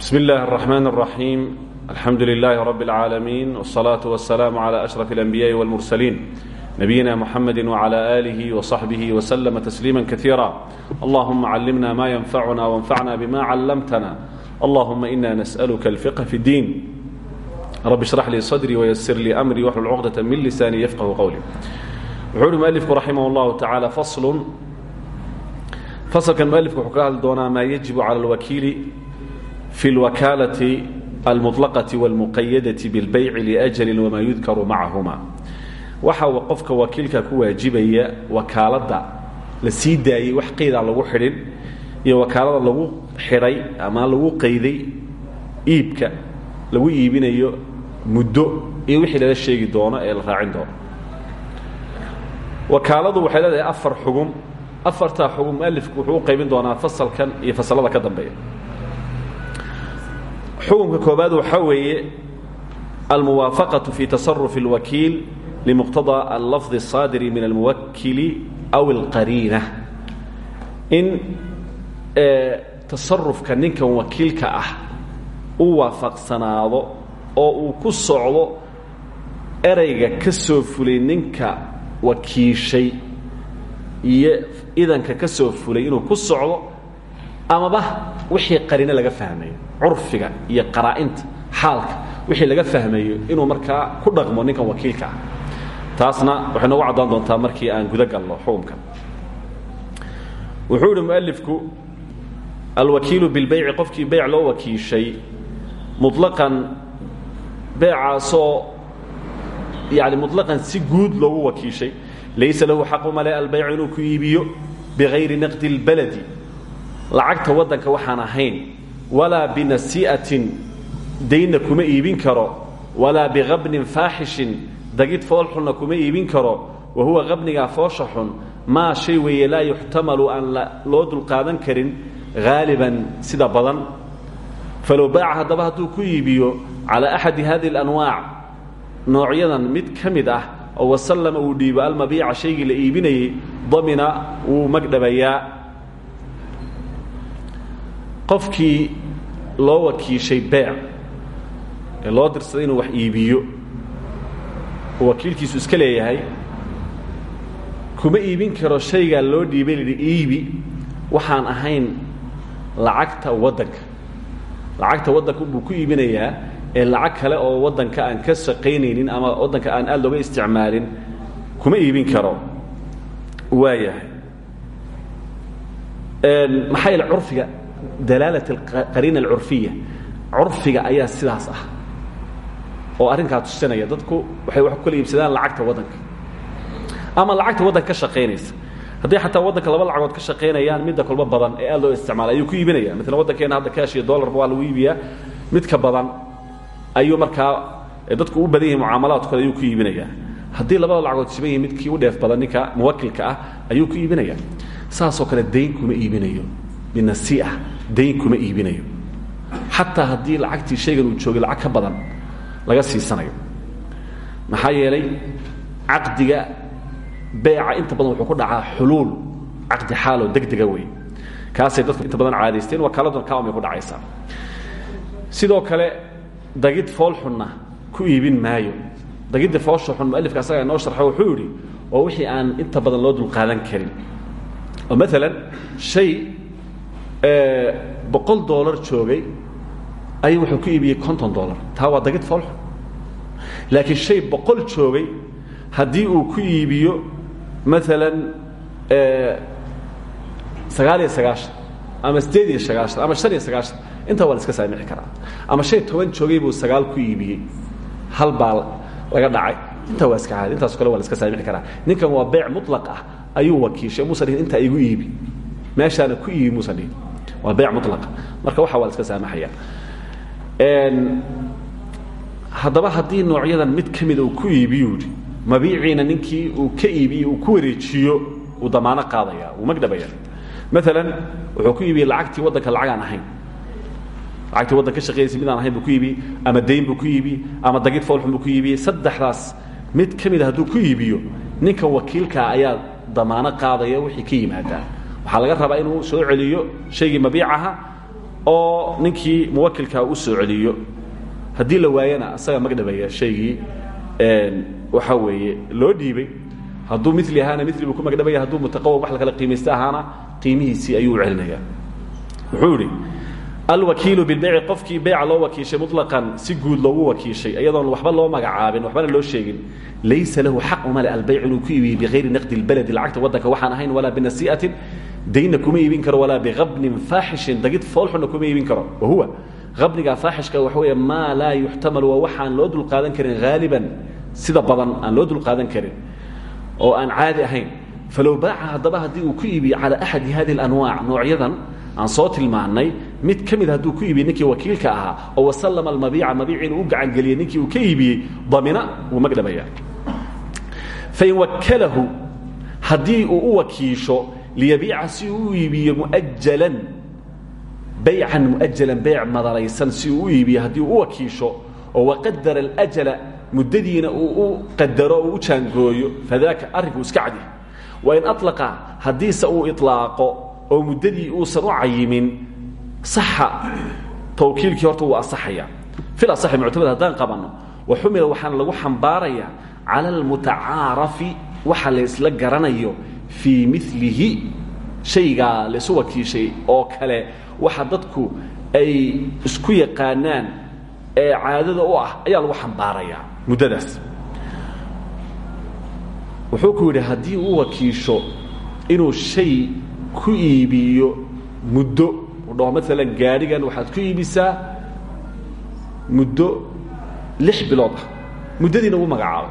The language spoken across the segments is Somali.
بسم الله الرحمن الرحيم الحمد لله رب العالمين والصلاة والسلام على أشرف الأنبياء والمرسلين نبينا محمد وعلى آله وصحبه وسلم تسليما كثيرا اللهم علمنا ما ينفعنا وانفعنا بما علمتنا اللهم إنا نسألك الفقه في الدين رب اشرح لي صدري ويسر لي أمري واحلل عقدة من لساني يفقه قولي وحول مؤلفك رحمه الله تعالى فصل فصل مؤلفك وحكاه دونا ما يجب على الوكيل fi lwakaalai almulaqai wاlmuqayadai biاlbayci liajali wamaa yudkaru macahuma waxa qofka wakiilka ku waajibaya wakaalada la sii daayey iyo wakaalada lagu xidhay ama lagu qayday iibka lagu iibinayo muddo iyo wixii lala sheegi doono ee la raacin doono wakaaladu waxay leedahay afar xugum afartaa xugum mualifku wuxuu qaybin doonaa fasalkan iyo fasalada ka dambeeya xukunka koobaad waxaa weeye almuwaafaqaة fi taصaruf اlwakiil limuqtaضى allafظ الصaadiri min almuwakili aw اlqariina in tasarufka ninkan wakiilka ah u waafaqsanaado oo uu ku socdo erayga ka soo fulay ninka wakiishay iyo idanka ka soo fulay inuu ku socdo amaba wixii qariino laga fahmayo curfiga iyo qaraa'inta xaalka wixii laga fahmayo inuu markaa ku dhaqmo ninkan wakiilka ah taasna waxay noogu caddaan doontaa markii aan guda galno xukumka wuxuu ihi mualifku alwakiilu bilbayci qofkii beyc loo wakiishay muطlaqan beecaasoo yani muطlaqan si guud loogu wakiishay laysa lahu xaqu male albaycu inuu ku iibiyo bigayri naqdi اlbaladi lacagta waddanka waxaan ahayn walaa binasi'atin daynna kuma iibin karo. Walaa biqabnin faaxishin dagid foolxunna kuma iibin karo. Wa huwa qabnigaa foosha xun maa shay weeye laa yuxtamalu aan loo dulqaadan karin haaliban sida badan. Falow baaca haddaba hadduu ku iibiyo calaa axadi hadihi اlanwaac noocyadan mid ka mid ah oo wasallama uu dhiibo almabiica shaygii la iibinayey damina wuu magdhabayaa qofkii loo wakiishay beec ee loo dirsaday inuu wax iibiyo wakiilkiisu iska leeyahay kuma iibin karo shaygaa loo dhiibay lidhi iibi waxaan ahayn lacagta waddanka. Lacagta waddanka buu ku iibinayaa ee lacag kale oo waddanka aan ka shaqaynaynin ama waddanka aan aad looga isticmaalin kuma iibin karo. Waayahay maxaa yaele curfiga dalaalat alqariina alcurfiya. Curfiga ayaa sidaas ah. Oo arrinkaa tusinaya dadku waxay wax ku kala iibsadaan lacagta waddanka ama lacagta waddanka ka shaqaynaysa. Hadday xataa waddanka laba lacagood ka shaqaynayaan midda kolba badan ee aad loo isticmaala ayuu ku iibinaya maalan waddankeena hadda cash iyo dollarba waa lagu iibiyaa. Midka badan ayuu markaa dadku u badan yahay mucaamalaadkooda ayuu ku iibinayaa. Haddii labada lacagood siban yihiin midkii u dheef badan ninka muwakilka ah ayuu ku iibinaya saasoo kale dayn kuma iibinayo binasiia dayn kuma iibinayo. Xataa haddii lacagtii shaygan uu joogay lacag ka badan laga siisanayo. Maxaa yeelay caqdiga beeca inta badan wuxuu ku dhacaa xuluul caqdi xaaloo degdega wey kaasay dadku inta badan caadaysteen wakaaladuna kaamay ku dhacaysaa sidoo kale dagid foolxunna ku iibin maayo. Dagidda foosha xun mualifka asaga inoo sharxo wuxuu yidhi oo wixii aan inta badan loo dulqaadan karin. Oo maalan shay boqol dollar joogay ayuu wuxuu ku iibiyey konton dollar. Taa waa dagid foolxun laakiin shay boqol joogay haddii uu ku iibiyo maalan sagaal iyo sagaashan ama sideed iyo sagaashan ama shan iyo sagaashan intaa waa la iska saamixi karaa. Ama shay toban joogay buu sagaal ku iibiyey hal baa laga dhacay. Intaa waa iska caadi intaaso kale waa la iska saamixi karaa. Ninkan waa beec muطlaq ah ayuu wakiishay. Muusan dhihin intaa igu iibi meeshaana ku iibi muusan dhihin. Waa beec muطlaqa marka waxa waa la iska saamaxaya. Haddaba haddii noocyadan mid ka mida uu ku iibiyu yidhi mabiiciina ninkii uu ka iibiye uu ku wareejiyo uu damaano qaadaya uu magdhabaya maalan wuxuu ku iibiyey lacagtii waddanka lacag aan ahayn. Lacagtii waddan ka shaqeynaysa mid aan ahayn buu ku iibiyey ama dayn buu ku iibiyey ama dagid foolxun buu ku iibiyey saddexdaas mid ka mida hadduu ku iibiyo ninka wakiilkaa ayaa damaano qaadaya wixii ka yimaadaa waxaa laga rabaa inuu soo celiyo shaygii mabiicaha oo ninkii muwakilkaa u soo celiyo. Haddii la waayana asaga magdhabaya shaygii waxaa weeye loo dhiibay. Hadduu mili ahaana mili buu ku magdhabaya hadduu mutaqawam wax la kala qiimaysta ahaana qiimihiisii ayuu u celinaya wuxuu idhi alwakiilu bilbeyci qofkii beyca loo wakiishay muطlaqan si guud loogu wakiishay iyadoon waxba loo magacaabin waxbana loo sheegin. Laysa lahu xaq umale albeyc inuu ku iibiye bihayri naqdi اlbaladi lacagta waddanka waxaan ahayn walaa binasii'atin daynna kuma iibin karo walaa biqabnin faaxishin dagid foolxunna kuma iibin karo. Wahuwa qabniga faaxishka waxa weeye maa laa yuxtamalu waa waxaan loo dulqaadan karin haaliban sida badan aan loo dulqaadan karin oo aan caadi ahayn. Falow baaca haddaba haddii uu ku iibiye calaa axadi hadi اlanwaac noocyadan aan soo tilmaannay mid ka mid hadduu ku iibiyey ninkii wakiilka ahaa oo wasallama almabiica mabiic inuu u gacangeliyey ninkii uu ka iibiyey damina wuu magdhabaya fain wakalahu haddii uu u wakiisho liyabiica si uu u iibiyo muajalan baycan muajalan beyc madalaysan si uu iibiyo haddii uu wakiisho oo waqadara alajala muddadiina uu u qadaro oo u fadaaka arrinku iska cadi wain alaqa haddiise uu ilaaqo oo muddadii uusan u cayimin saxa tawkiilkii horta wuu asaxaya fil asaxi muctamad haddaan qabanno wa xumila waxaana lagu xambaaraya cala almutacaarafi waxa la isla garanayo fii milihi shaygaa laisu wakiishay oo kale. Waxa dadku ay isku yaqaanaan ee caadada u ah ayaa lagu xambaarayaa muddadaas. Wuxuu ku yidhi haddii uu wakiisho inuu shay ku iibiyo muddo u dhaho maalan gaadhigan waxaad ku iibisaa muddo lix bilood ah. Muddadiina uu magacaabo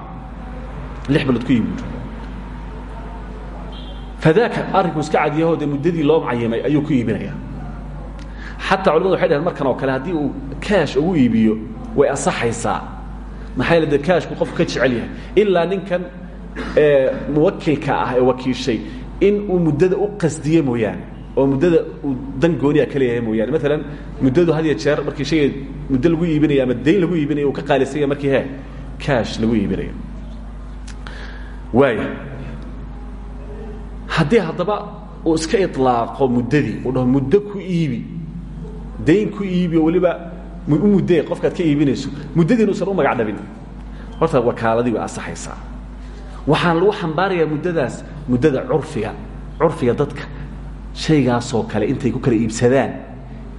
lix bilood ku iibi fadaaka arrinku iska cadyaho dee muddadii loo cayimay ayuu ku iibinaya. Xataa culamadu waxay dhaheen markan oo kale haddii uu kaash ugu iibiyo way asaxaysaa maxaa yeele dee kaashku qofku ka jecel yahay. Ilaa ninkan muwakilka ah ee wakiishay in uu muddada u qasdiye mooyaane oo muddada uu dan gooniya ka leeyahay mooyaane. Maalan muddadu had ya jeer markii shayga muddo lagu iibinayo ama dayn lagu iibinayo uu ka qaalisanya markii he kaash lagu iibinayo waaya haddii haddaba uu iska ilaaqo muddadii uu dhaho muddo ku iibi dayn ku iibi oo weliba u muddee qofkaad ka iibinayso muddadiina usan u magac dhabin. Horta wakaaladii way asaxaysaa. Waxaan lagu xambaarayaa muddadaas muddada curfiga curfiga dadka shaygaasoo kale intay ku kala iibsadaan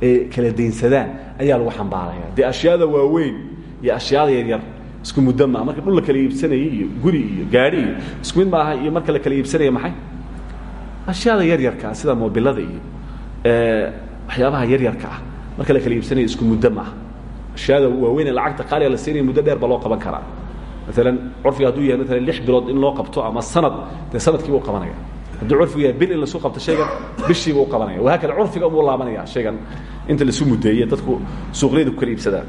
ee kala daynsadaan ayaa lagu xambaaraya. Dee ashyaada waaweyn iyo ashyaada yaryar isku muddo maa marka dhul la kala iibsanayay iyo guri iyo gaadhi iyo isku mid maaha iyo marka la kala iibsanaya maxay ashyaada yaryarkaa sida moobilada iyo waxyaabaha yaryarka ah marka la kala iibsanaya isku muddo maaha ashyaada waaweyn ee lacagta qaaliga la siinaya muddo dheer ba loo qaban karaa. Maalan curfiga hadduu yahay maalan lix bilood in loo qabto ama sanad dee sanadkiiba u qabanaya. Hadduu curfigu yahay bil in lasu qabto shaygan bishiiba u qabanaya. Wahaakada curfiga umuu laabanaya shaygan inta lasu muddeeye dadku suuqleyda ku kala iibsadaan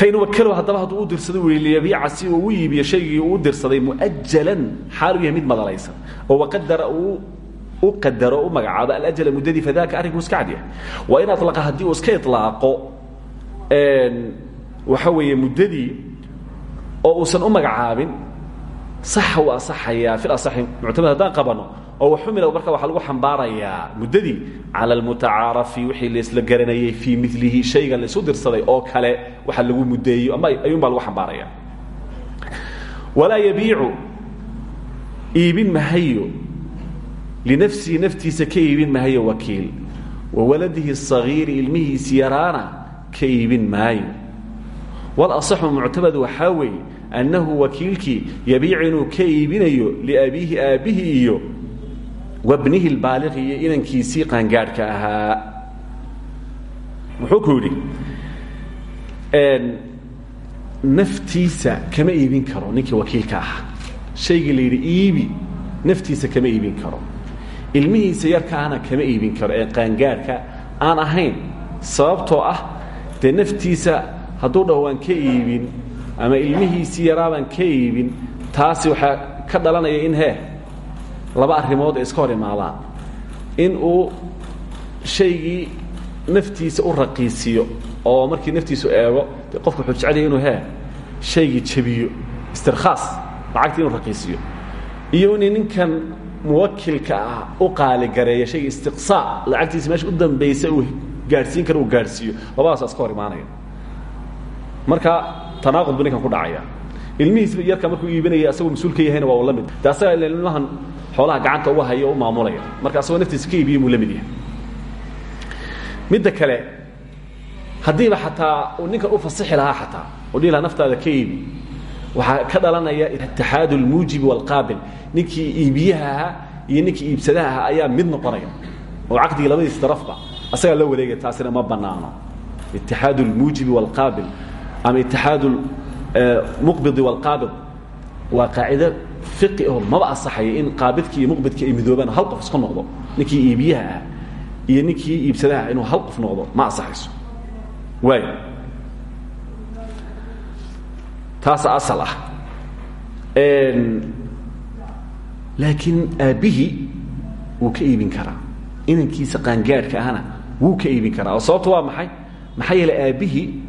fain wakalow haddaba hadduu u dirsado u liyabiica si uu u iibiyo shaygii uu u dirsaday muajalan xaal u yahay mid madalaysan oo waqadara uu u qadaro u magacaabo alajala muddadii fadaaka arrinku iska cadyahay waa in alaqa haddii uu iska ilaaqo waxa weeye muddadii oo uusan u magacaabin saxa uu asaxayaa fil asaxi muctamad haddaan qabano oo waxumila marka waxaa lagu xambaarayaa muddadii cala almutacaarafi wixii laisla garanayey fii milihi shaygan laisu dirsaday oo kale waxa lagu muddeeyo ama ayuun baa lagu xambaaraya. Walaa yabiicu iibin mahayo linafsihi naftiisa ka iibin mahayo wakiil. Wa waladihi sagiiri ilmihiisi yaraana ka iibin maayo walasaxu muctamad waxaa weeye annahu wakiilkii yabiic inuu ka iibinayo liabiihi wabnihi lbaaliqi iyo inankiisii qaangaadhka ahaa. Wuxuu ku yidhi naftiisa kama iibin karo ninkii wakiilka ahaa. Shaygii la yidhi iibi naftiisa kama iibin karo. Ilmihiisa yarkaana kama iibin karo ee qaangaadhka aan ahayn. Sababtoo ah dee naftiisa hadduu dhaho waan ama ilmihiisii yaraabaan ka taasi waxaa ka dhalanaya in he laba arrimood ay iska hor imaadaan in uu shaygii naftiisa u raqiisiyo oo markii naftiisu eego de qofku wuxuu jecelyay inuu he shaygii jabiyo istirkhaas lacagtii inuu raqiisiyo. Iyo inay ninkan muwakilka ah u qaaligareeyo shayga istiqsaa lacagtiisa meesha u dambaysa uu gaadhsiin kara uu gaadhsiiyo labadaas iska hor imaanaya marka tanaaqud bu ninkan ku dhacaya ilmihiisba yarka markuu iibinaya isagoo mas'uul ka yahayna waa uu la mid. De asagaa ila ilmahan xoolaha gacanta uga haya o u maamulaya. Marka asagoo naftiisa ka iibiya muu la mid yahay. Midda kale haddiiba xataa uu ninkan u fasixi lahaa xataa oo dhihi lahaa naftaada ka iibi waxaa ka dhalanaya itixaadu almuujibi waalqaabil ninkii iibiyaha ahaa iyo ninkii iibsadaha ahaa ayaa mid noqonaya. Oo caqdigii labadiis darafba asagaa la wareegaya taasina ma bannaano. Itixaadu almuujibi waalqaabil ama itixaadu muqbidi wاlqaabid waa qaacido fiqi oo maba asaxaya in qaabidkii iyo muqbidkii ay midoobaan hal qof isku noqdo. Ninkii iibiyaha ah iyo ninkii iibsadaha inuu hal qof noqdo ma asaxayso waay taasa asal ah. Laakiin aabbihii wuu ka iibin karaa. Inankiisa qaangaadhka ahna wuu ka iibin karaa. Oo sababto waa maxay? Maxaa yeeley aabbihii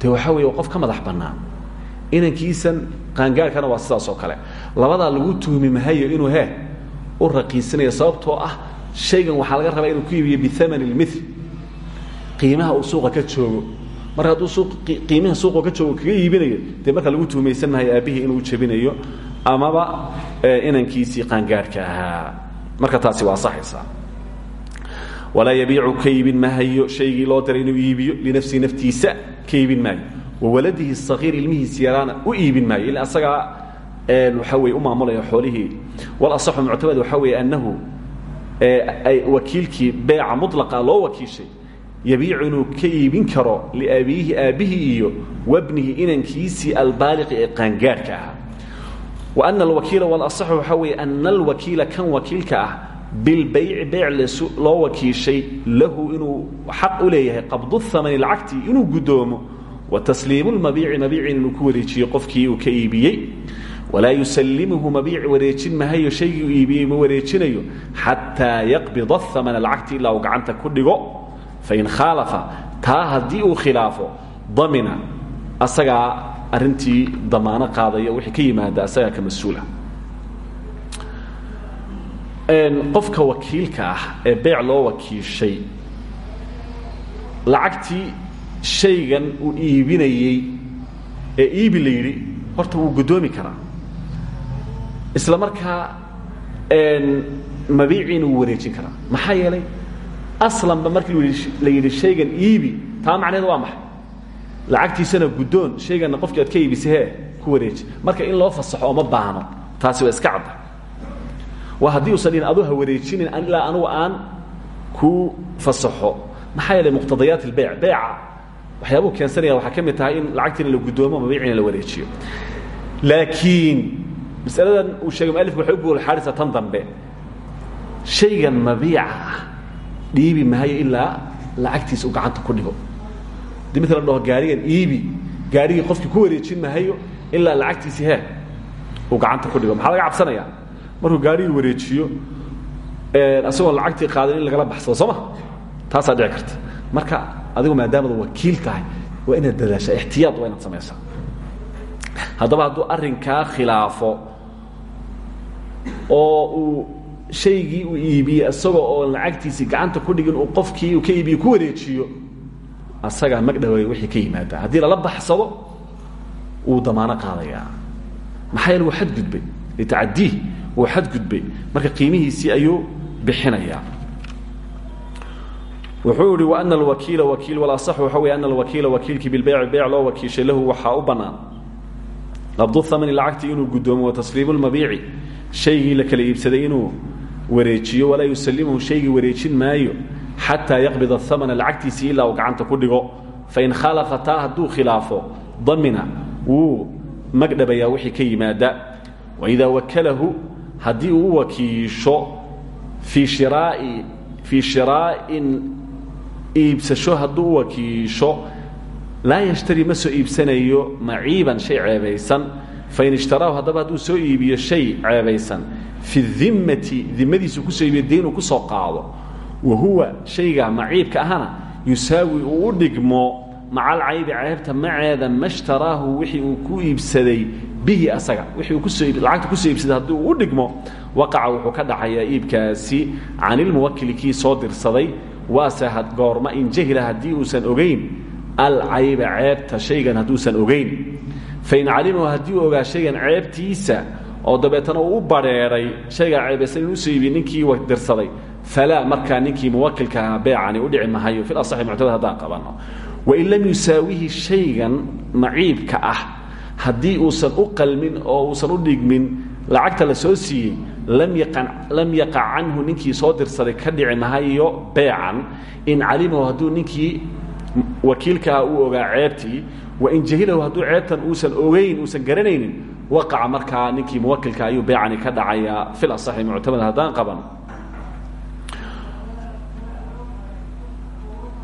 de waxaa weeye qof ka madax bannaan. Inankiisan qaangaadhkana waa sidaas oo kale. Labadaa lagu tuhmi mahayo inuu he u raqiisanayo sababtoo ah shaygan waxaa laga rabaa inuu ku iibiyo biaman اlmil qiimaha uu suuqa ka joogo. Mar hadduu qiimiha suuqa ka joogo kaga iibinayo dee marka lagu tuhmaysan mahayo aabbihii inuu jebinayo amaba inankiisii qaangaadhka ahaa. Marka taasi waa saxaysaa walaa yabiicu ka iibin mahayo shaygii loo diray inuu iibiyo linafsihi naftiisa ka iibin maayo wawaladihi sagiir ilmihiisi yaraana u iibin maayo. Ila asagaa waxaa weye u maamulaya xoolihii. Walasaxu muctamad waxaa weeye annahu wakiilkii beeca mulaqa loo wakiishay. Yabiicu inuu ka iibin karo liabiihi aabbihii iyo wabnihi inankiisii albaaliqi ee qaangaadhka ahaa. Wa ana alwakiila walasaxu waxaa weeye ana alwakiila kan wakiilka ah bilbayci beyc loo wakiishay lahu inuu xaq u leeyahay qabdu hamani lacagti inuu guddoomo wa tasliimu lmabiici mabiicin inuu ku wareejiyo qofkii uu ka iibiyey. Walaa yusalimuhu mabiic wareejin mahayo shaygii uu iibiyey ma wareejinayo xataa yaqbida hamana lacagti ilaa uu gacanta ku dhigo fain khaalafa taa haddii uu khilaafo damina asagaa arintii damaano qaadaya wixii ka yimaada asagaa ka mas'uula qofka wakiilka ah ee beec loo wakiishay lacagtii shaygan uu iibinayey ee iibi la yidhi horta wuu guddoomi karaa. Isla markaa mabiiciina wuu wareejin karaa. Maxaa yeelay aslanba markii la yidhi shaygan iibi taa macneed waa maxay? Lacagtiisana guddoon shayganna qofkii aad ka iibisay hee ku wareeji. Marka in loo fasaxo ooma baahno. Taasi waa iska cadda haddii usan dhihin adu ha wareejinin ilaa anugu aan kuu fasaxo. Maxaa yeelay muqtadayaat ilbeyc beyca. Waxyaabuu keensanaya waxaa ka mid tahay in lacagtiina la guddoomo mabiicina la wareejiyo. Laakiin masaladan uu sheegay mualifku u goolxaadhaysaa tan dambe shaygan mabiica ah dhiibi maayo ilaa lacagtiisa uu gacanta ku dhigo. Hadii mala dhaho gaarigan iibi gaarigii qofkii ku wareejin mahayo ilaa lacagtiisii he uu gacanta ku dhigo. Maxaa laga cabsanaya markuu gaarigii wareejiyo isagoon lacagtii qaadan in lagala baxsado soo ma? Taasaa dhici karta. Marka adigu maadaamad wakiil tahay waa inaad dadaashaa ixtiyaad waa inaad samaysaa. Haddaba hadduu arrinkaa khilaafo oo uu shaygii uu iibiyey isagoo oo lacagtiisii gacanta ku dhigin uu qofkii uu ka iibiye ku wareejiyo asagaa magdhaweey wixii ka yimaada haddii lala baxsado wuu damaano qaadayaa. Maxaa yeele wuu xadgudbay litacadiih wuu xadgudbay marka qiimihiisii ayuu bixinayaa wuxuu ihi وأن الwakiila wakiil walaصx waxa wey أن الwakiila wakiilkii bilbeyci beyc loo wakiishay lahu waxaa u bannaan qabdu hamani lacagtii inuu guddoomo watasliimu lmabiici shaygii la kala iibsaday inuu wareejiyo walaa yusalimuhu shaygii wareejin maayo xataa yaqbida hamana lacagtiisii ilaa uu gacanta ku dhigo fain khalafa taa hadduu khilaafo damina wuu magdhabayaa wixii ka yimaada waidaa wakalahu haddii uu u wakiisho fii shiraai fii shiraa'in iibsasho hadduu u wakiisho laa yashtari ma soo iibsanayo maciiban shay ceebaysan. Fain ishtaraahu haddaba soo iibiyo shay fi dimmati dimadiisu ku soo iibiyo dee inuu ku soo qaado. Wa shayga maciibka ahana yusaawi u dhigmo macal caybi ceebta maceeda ma shtaraahu wixii uu ku iibsaday bihi asaga. Uu ku soo iibsaday haddii uu u dhigmo waqaca wuxuu ka dhacayaa iibkaasi. Can ilmuwakili kii soo dirsaday waase goorma in jahila haddii uusan ogayn alcayba ceebta shaygan hadduusan ogayn fain calimahu haddii uu ogaa shaygan ceebtiisa oo dabeetana uu u badheeray shaygaa ceebaysan inuu u soo iibiye ninkii dirsaday. Falaa markaa ninkii muwakilka beecani u dhici mahayo fil asaxi muctamad haddaan qabanno wain lam yusaawihi shaygan maciibka ah haddii uusan u qalmin oo uusan u dhigmin lacagta la soo siiyey lam yaqac canhu ninkii soo dirsaday ka dhici mahayo beecan in calimahu hadduu ninkii wakiilkaa uu ogaa ceebtii wain jahilahu hadduu ceebtan uusan ogayn uusan garanaynin waqaca markaa ninkii muwakilka ayuu beecani ka dhacayaa fil asaxi muctamad haddaan qaban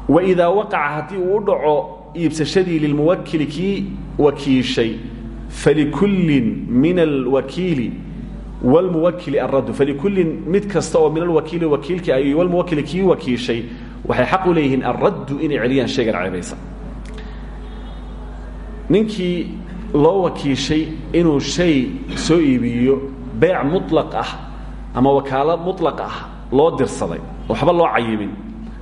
waidaa waqaca haddii uu dhaco iibsashadii lilmuwakili kii wakiishay. Falikullin min alwakiili wlmuwakili araddu falikullin mid kasta oo min alwakiili wakiilkii ay walmuwakili kii wakiishay. Waxay xaq u leeyihiin alraddu inay celiyaan shaygan ceebaysan ninkii loo wakiishay inuu shay soo iibiyo beec muطlaq ah ama wakaalo muطlaq ah loo dirsaday waxba loo cayimin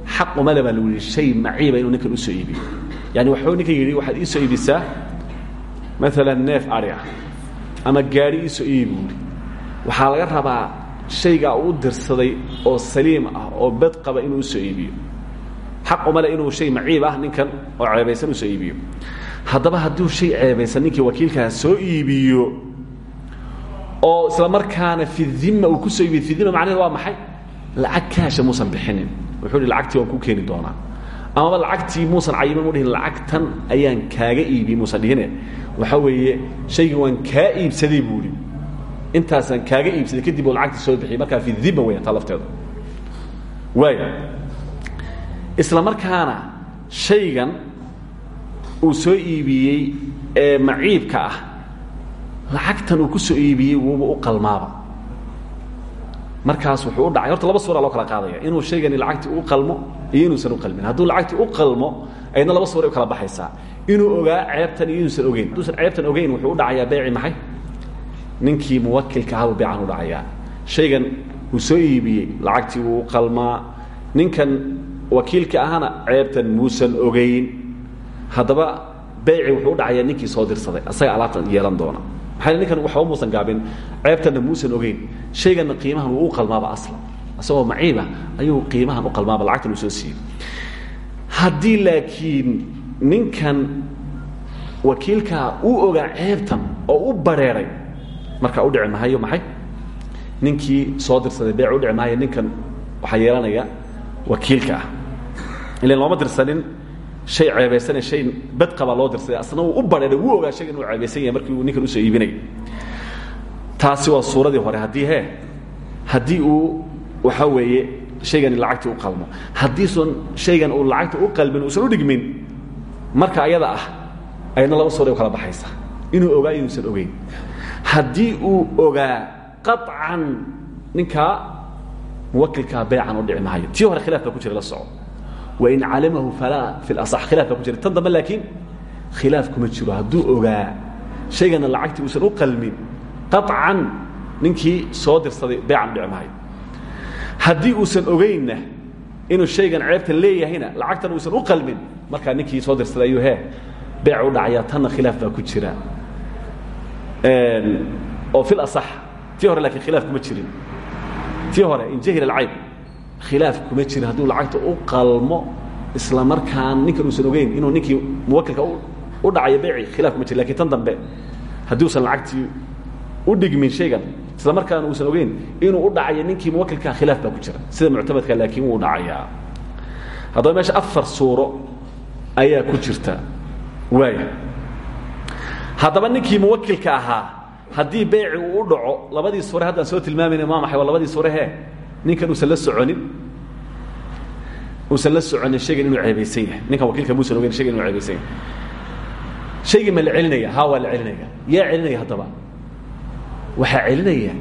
xaq umale baa lagu yihi shay maciiba inuu ninkan u soo iibiyo. Yani waxuu ninkan yidhi waxaad iisoo iibisaa maalan neef ari ah ama gaadhi iisoo iibi buuri waxaa laga rabaa shaygaa uu dirsaday oo saliim ah oo bed qaba inuu u soo iibiyo. Xaq umale inuu shay maciib ah ninkan oo ceebaysan u soo iibiyo. Haddaba hadduu shay ceebaysan ninkii wakiilkaa soo iibiyo oo isla markaana fi dhima uu ku soo iibiyo fi dhima macnaheed waa maxay? Lacag kaasha muusan bixinin wuxuu hi lacagtii waan ku keeni doonaa. Amaba lacagtii muusan cayimin mu dhihin lacagtan ayaan kaaga iibiyey muusan dhihine. Waxaa weeye shaygii waan kaa iibsaday buu ihi intaasaan kaaga iibsaday kadib uu lacagtii soo bixiyey. Markaa fi dhima weya taa lafteedu waaya isla markaana shaygan uu soo iibiyey ee maciibka ah lacagtan uu ku soo iibiyey wuuba u qalmaaba markaas wuxuu u dhacay. Horta laba suura loo kala qaadaya inuu shaygani lacagtii u qalmo iyo inuusan u qalmin. Hadduu lacagtii u qalmo ayadna laba suura u kala baxaysaa. Inuu ogaa ceebtan iyo inuusan ogeyn. Hadduusan ceebtan ogeyn wuxuu u dhacayaa beeci maxay? Ninkii muwakilka ahaabuu beecan u dhacayaa. Shaygan uu soo iibiyey lacagtii wuu u qalmaa. Ninkan wakiilka ahana ceebtan muusan ogeyn. Haddaba beyci wuxuu u dhacayaa ninkii soo dirsaday. Asaga alaabtan yeelan doona maxaa ninkan waxba muusan gaabin ceebtanna muusan ogeyn. Shayganna qiimahan wuu u qalmaaba aslan isagoo maciiba ayuu qiimahan u qalmaaba lacagtan uu soo siiyey. Haddii laakiin ninkan wakiilkaa uu ogaa ceebtan oo u bareeray markaa u dhici mahayo maxay? Ninkii soo dirsaday beyc u dhici mahayo ninkan waxaa yeelanaya wakiilka ah. Ilan looma dirsanin hay ceebaysane hay badqaba loo dirsaday asna uu u bareeray wuu ogaa shaygan inuu ceebaysan yahay markii uu ninkan u soo iibinayay. Taasi waa suuradii hore. Haddii he haddii uu waxaa weeye shaygani lacagtii u qalmo. Haddiisun shaygan uu lacagta u qalmin uusan u dhigmin marka ayada ah ayadna laba suura u kala baxaysa. Inuu ogaa inuusan ogeyn. Haddii uu ogaa qaطcan ninkaa muwakilkaa beecan u dhici maayo. Tii hore khilaaf baa ku jira la soco wain calamahu falaa fi lasax khilaaf baa ku jira tan dambe laakiin khilaaf kuma jiro hadduu ogaa shaygana lacagtii uusan u qalmin qaطcan ninkii soo dirsaday beecan dhici maayo haddii uusan ogeynna inuu shaygan ceebtan leeyahayna lacagtan uusan u qalmin markaa ninkii soo dirsaday ayuu he beec u dhacayaa tanna khilaaf baa ku jira oo fi lasax tii hore laakiin khilaaf kuma jirin tii hore in jahil alcayb khilaaf kuma jirin hadduu lacagta u qalmo isla markaan ninkan uusan ogeyn inuu ninkii muwakilka u dhacayo beeci khilaaf kuma jir laakiin tan dambe haddii usan lacagtii u dhigmin shaygan isla markaana uusan ogeyn inuu u dhacayo ninkii muwakilkaa khilaaf baa ku jira. Sida muctamadka laakiin wuu dhacayaa. Haddaba meesha afar suuro ayaa ku jirta. Waaya haddaba ninkii muwakilka ahaa haddii beyci uu u dhaco labadii suure haddaan soo tilmaamayna maa maxay waa labadii suure he ninkan uusan la soconin uusan la soconin shaygan inuu ceebaysan yahay ninkan wakiilka muusan ogeyn shaygan inuu ceebaysan yahay shaygii ma la celinaya haa yaa celinaya haddaba? Waxaa celinaya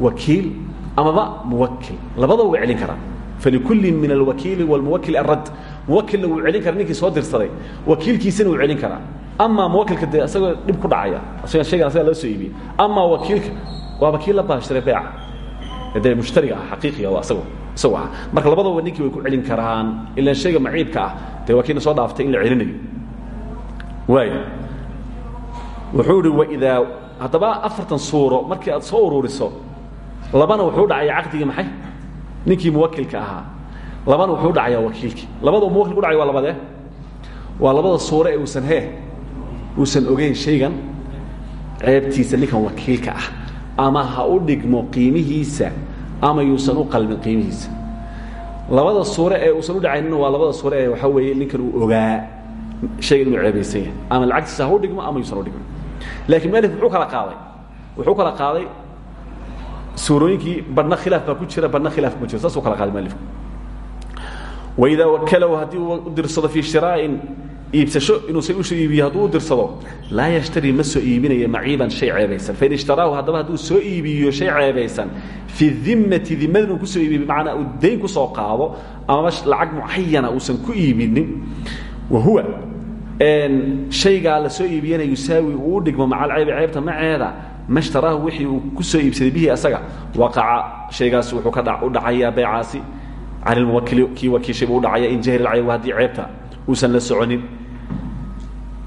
wakiil amaba muwakil labadaba way celin karaan falikullin min alwakiili wاlmuwakil arad muwakilna wuu celin kara ninkii soo dirsaday. Wakiilkiisana wuu celin karaa. Amaa muwakilka dee isagoo ku dhacaya isaga shaygan asaga loo soo iibiyey amaa wakiilka waa wakiil la baashiray beeca dee mushtariga ah xaqiiqiga waa isago isagu ah. Marka labadaba ninkii way ku celin karaan ilaan shayga maciibka ah dee waa kiina soo dhaaftay in la celinayo. Waaya wuxuu idhi waidaa haddaba afartan suuro markii aad soo ururiso labana wuxuu dhacaya caqdigii maxay? Ninkii muwakilka ahaa. Labana wuxuu dhacayaa wakiilkii. Labada muwakil ku dhacay waa labadee. Waa labada suuro ee uusan hee uusan ogeyn shaygan ceebtiisa ninkan wakiilka ah ama ha u dhigmo qiimihiisa ama yuusan u qalmin qiimihiisa. Labada suure ee uusan u dhacaynin waa labada suure ee waxaa weeye ninkan uu ogaa shaygan inuu ceebaysan yahay. Ama lacagtiisa ha u dhigmo ama yuusan u dhigmo. Laakiin malif muxuu kala qaaday wuxuu kala qaaday suurooyinkii badhna khilaaf baa ku jira badhna khilaaf kuma jira. Saasuu kala qaaday malifku waidaa wakalow haddii uu u dirsado fii shiraa'in iibsasho inuu say u soo iibiyo hadduu u dirsado laa yashtari ma soo iibinaya maciiban shay ceebaysan. Fain ishtaraahu haddaba hadduu soo iibiyo shay ceebaysan fi dimmati dimadin uu ku soo iibiyo bimacnaa uu dayn ku soo qaado amaba lacag mucayana uusan ku iibinin. Wa huwa shaygaa la soo iibiyana yusaawi uu u dhigmo maca alcaybi ceebta maceeda ma shtaraahu wixii uu ku soo iibsaday bihi asaga. Waqaca shaygaasi wuxuu ka u dhacayaa beecaasi cani lmuwakili kii wakiishay buu u dhacaya in jahir alcayb haddii ceebta uusan la soconin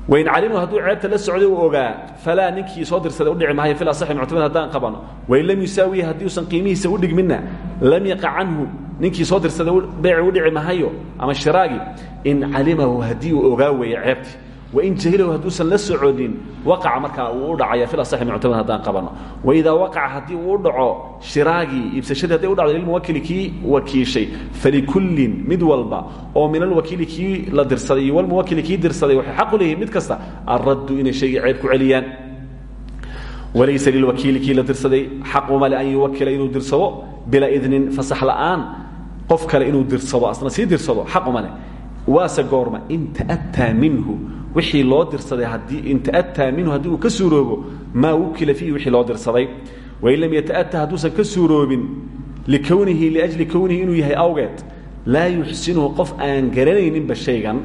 wain calimu hadduu ceebta la socday uu ogaa falaa ninkii soo dirsaday udhici maayo fil asaxi muctamad haddaan qabano. Wain lam yusaawihi haddii uusan qiimihiisa u dhigminna lam yaqa canhu ninkii soo dirsaday beeci u dhici mahayo ama shiraagi in calimahu haddii uu ogaa weeye ceebti wain jahilahu hadduusan la soconin waqaca markaa uu u dhacaya fil asaxi muctamad haddaan qabano. Waidaa waqaca haddii uu u dhaco shiraagii iibsashadii hadday u dhacdo lilmuwakili kii wakiishay. Falikullin mid walba oo min alwakiili kii la dirsaday iyo walmuwakili kii dirsaday waxay xaq u leeyihiin mid kasta alraddu inay shaygii ceeb ku celiyaan. Walaysa lilwakiili kii la dirsaday xaquma le an yuwakila inuu dirsado bilaa idnin fasax la'aan qof kale inuu dirsado asna sii dirsado xaquma leh waase goorma in ta'ataa minhu wixii loo dirsaday haddii in ta'ataa minhu haddii uu ka suuroobo maa wukila wixii loo dirsaday. Wain lam yata'ata hadduusan ka suuroobin likownihi liajli kownihi inuu yahay awgeed laa yuxsinuhu qof aan garanayninba shaygan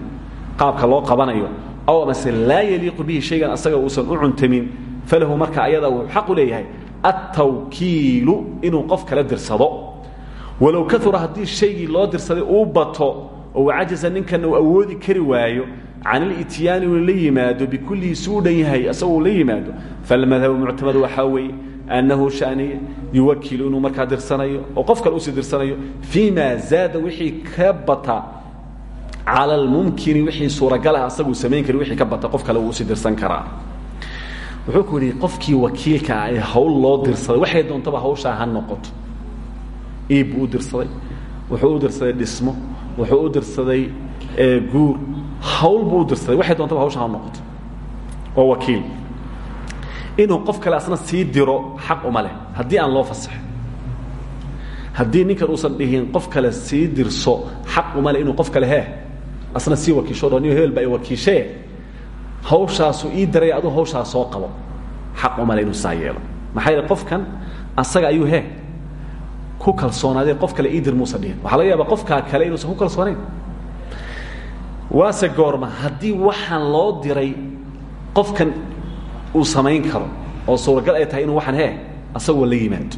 qaabka loo qabanayo aw amase laa yaliiqu bihi shaygan asaga uusan u cuntamin falahu marka ayada uu xaq u leeyahay attawkiilu inuu qof kala dirsado. Walow kaura haddii shaygii loo dirsaday uu bato oo cajaza ninkan uu awoodi kari waayo can ilityaani uu la yimaado bikullihi si u dhan yahay asagoo la yimaado falmadhabu muctamad waxaa weeye annahu shani yuwakilu inuu markaa dirsanayo oo qof kale u sii dirsanayo fii ma zaada wixii ka bata cala almumkini wixii suuragalah asaguu samayn kari wixii ka bata qof kale uu u sii dirsan karaa wuxuu ku yidhi qofkii wakiilka ah ee hawl loo dirsaday waxay doontaba hawshaa ha noqoto iib buu u dirsaday wuxuu u dirsaday dhismo wuxuu u dirsaday guur hawl buu dirsaday. Waxay doontaba hawshaa ha noqoto. Waa wakiil. Inuu qof kale asna sii diro xaq uma leh. Haddii aan loo fasaxin haddii ninkan uusan dhihin qof kale sii dirso xaq uma leh inuu qof kale hee. Asna sii wakiisho dho nin hebel baa i wakiishee hawshaasu ii daray aduu hawshaa soo qabo. Xaq uma leh inuu saa yeelo. Qofkan asaga ayuu he ku kalsoonaadee qof kale ii dir muusan dhihin. Laga yaabaa qofkaa kale inuusan ku kalsoonayn waase goorma haddii waxaan loo diray qofkan uu samayn karo oo suuragal ay tahay inuu waxaan he asagoo la yimaado.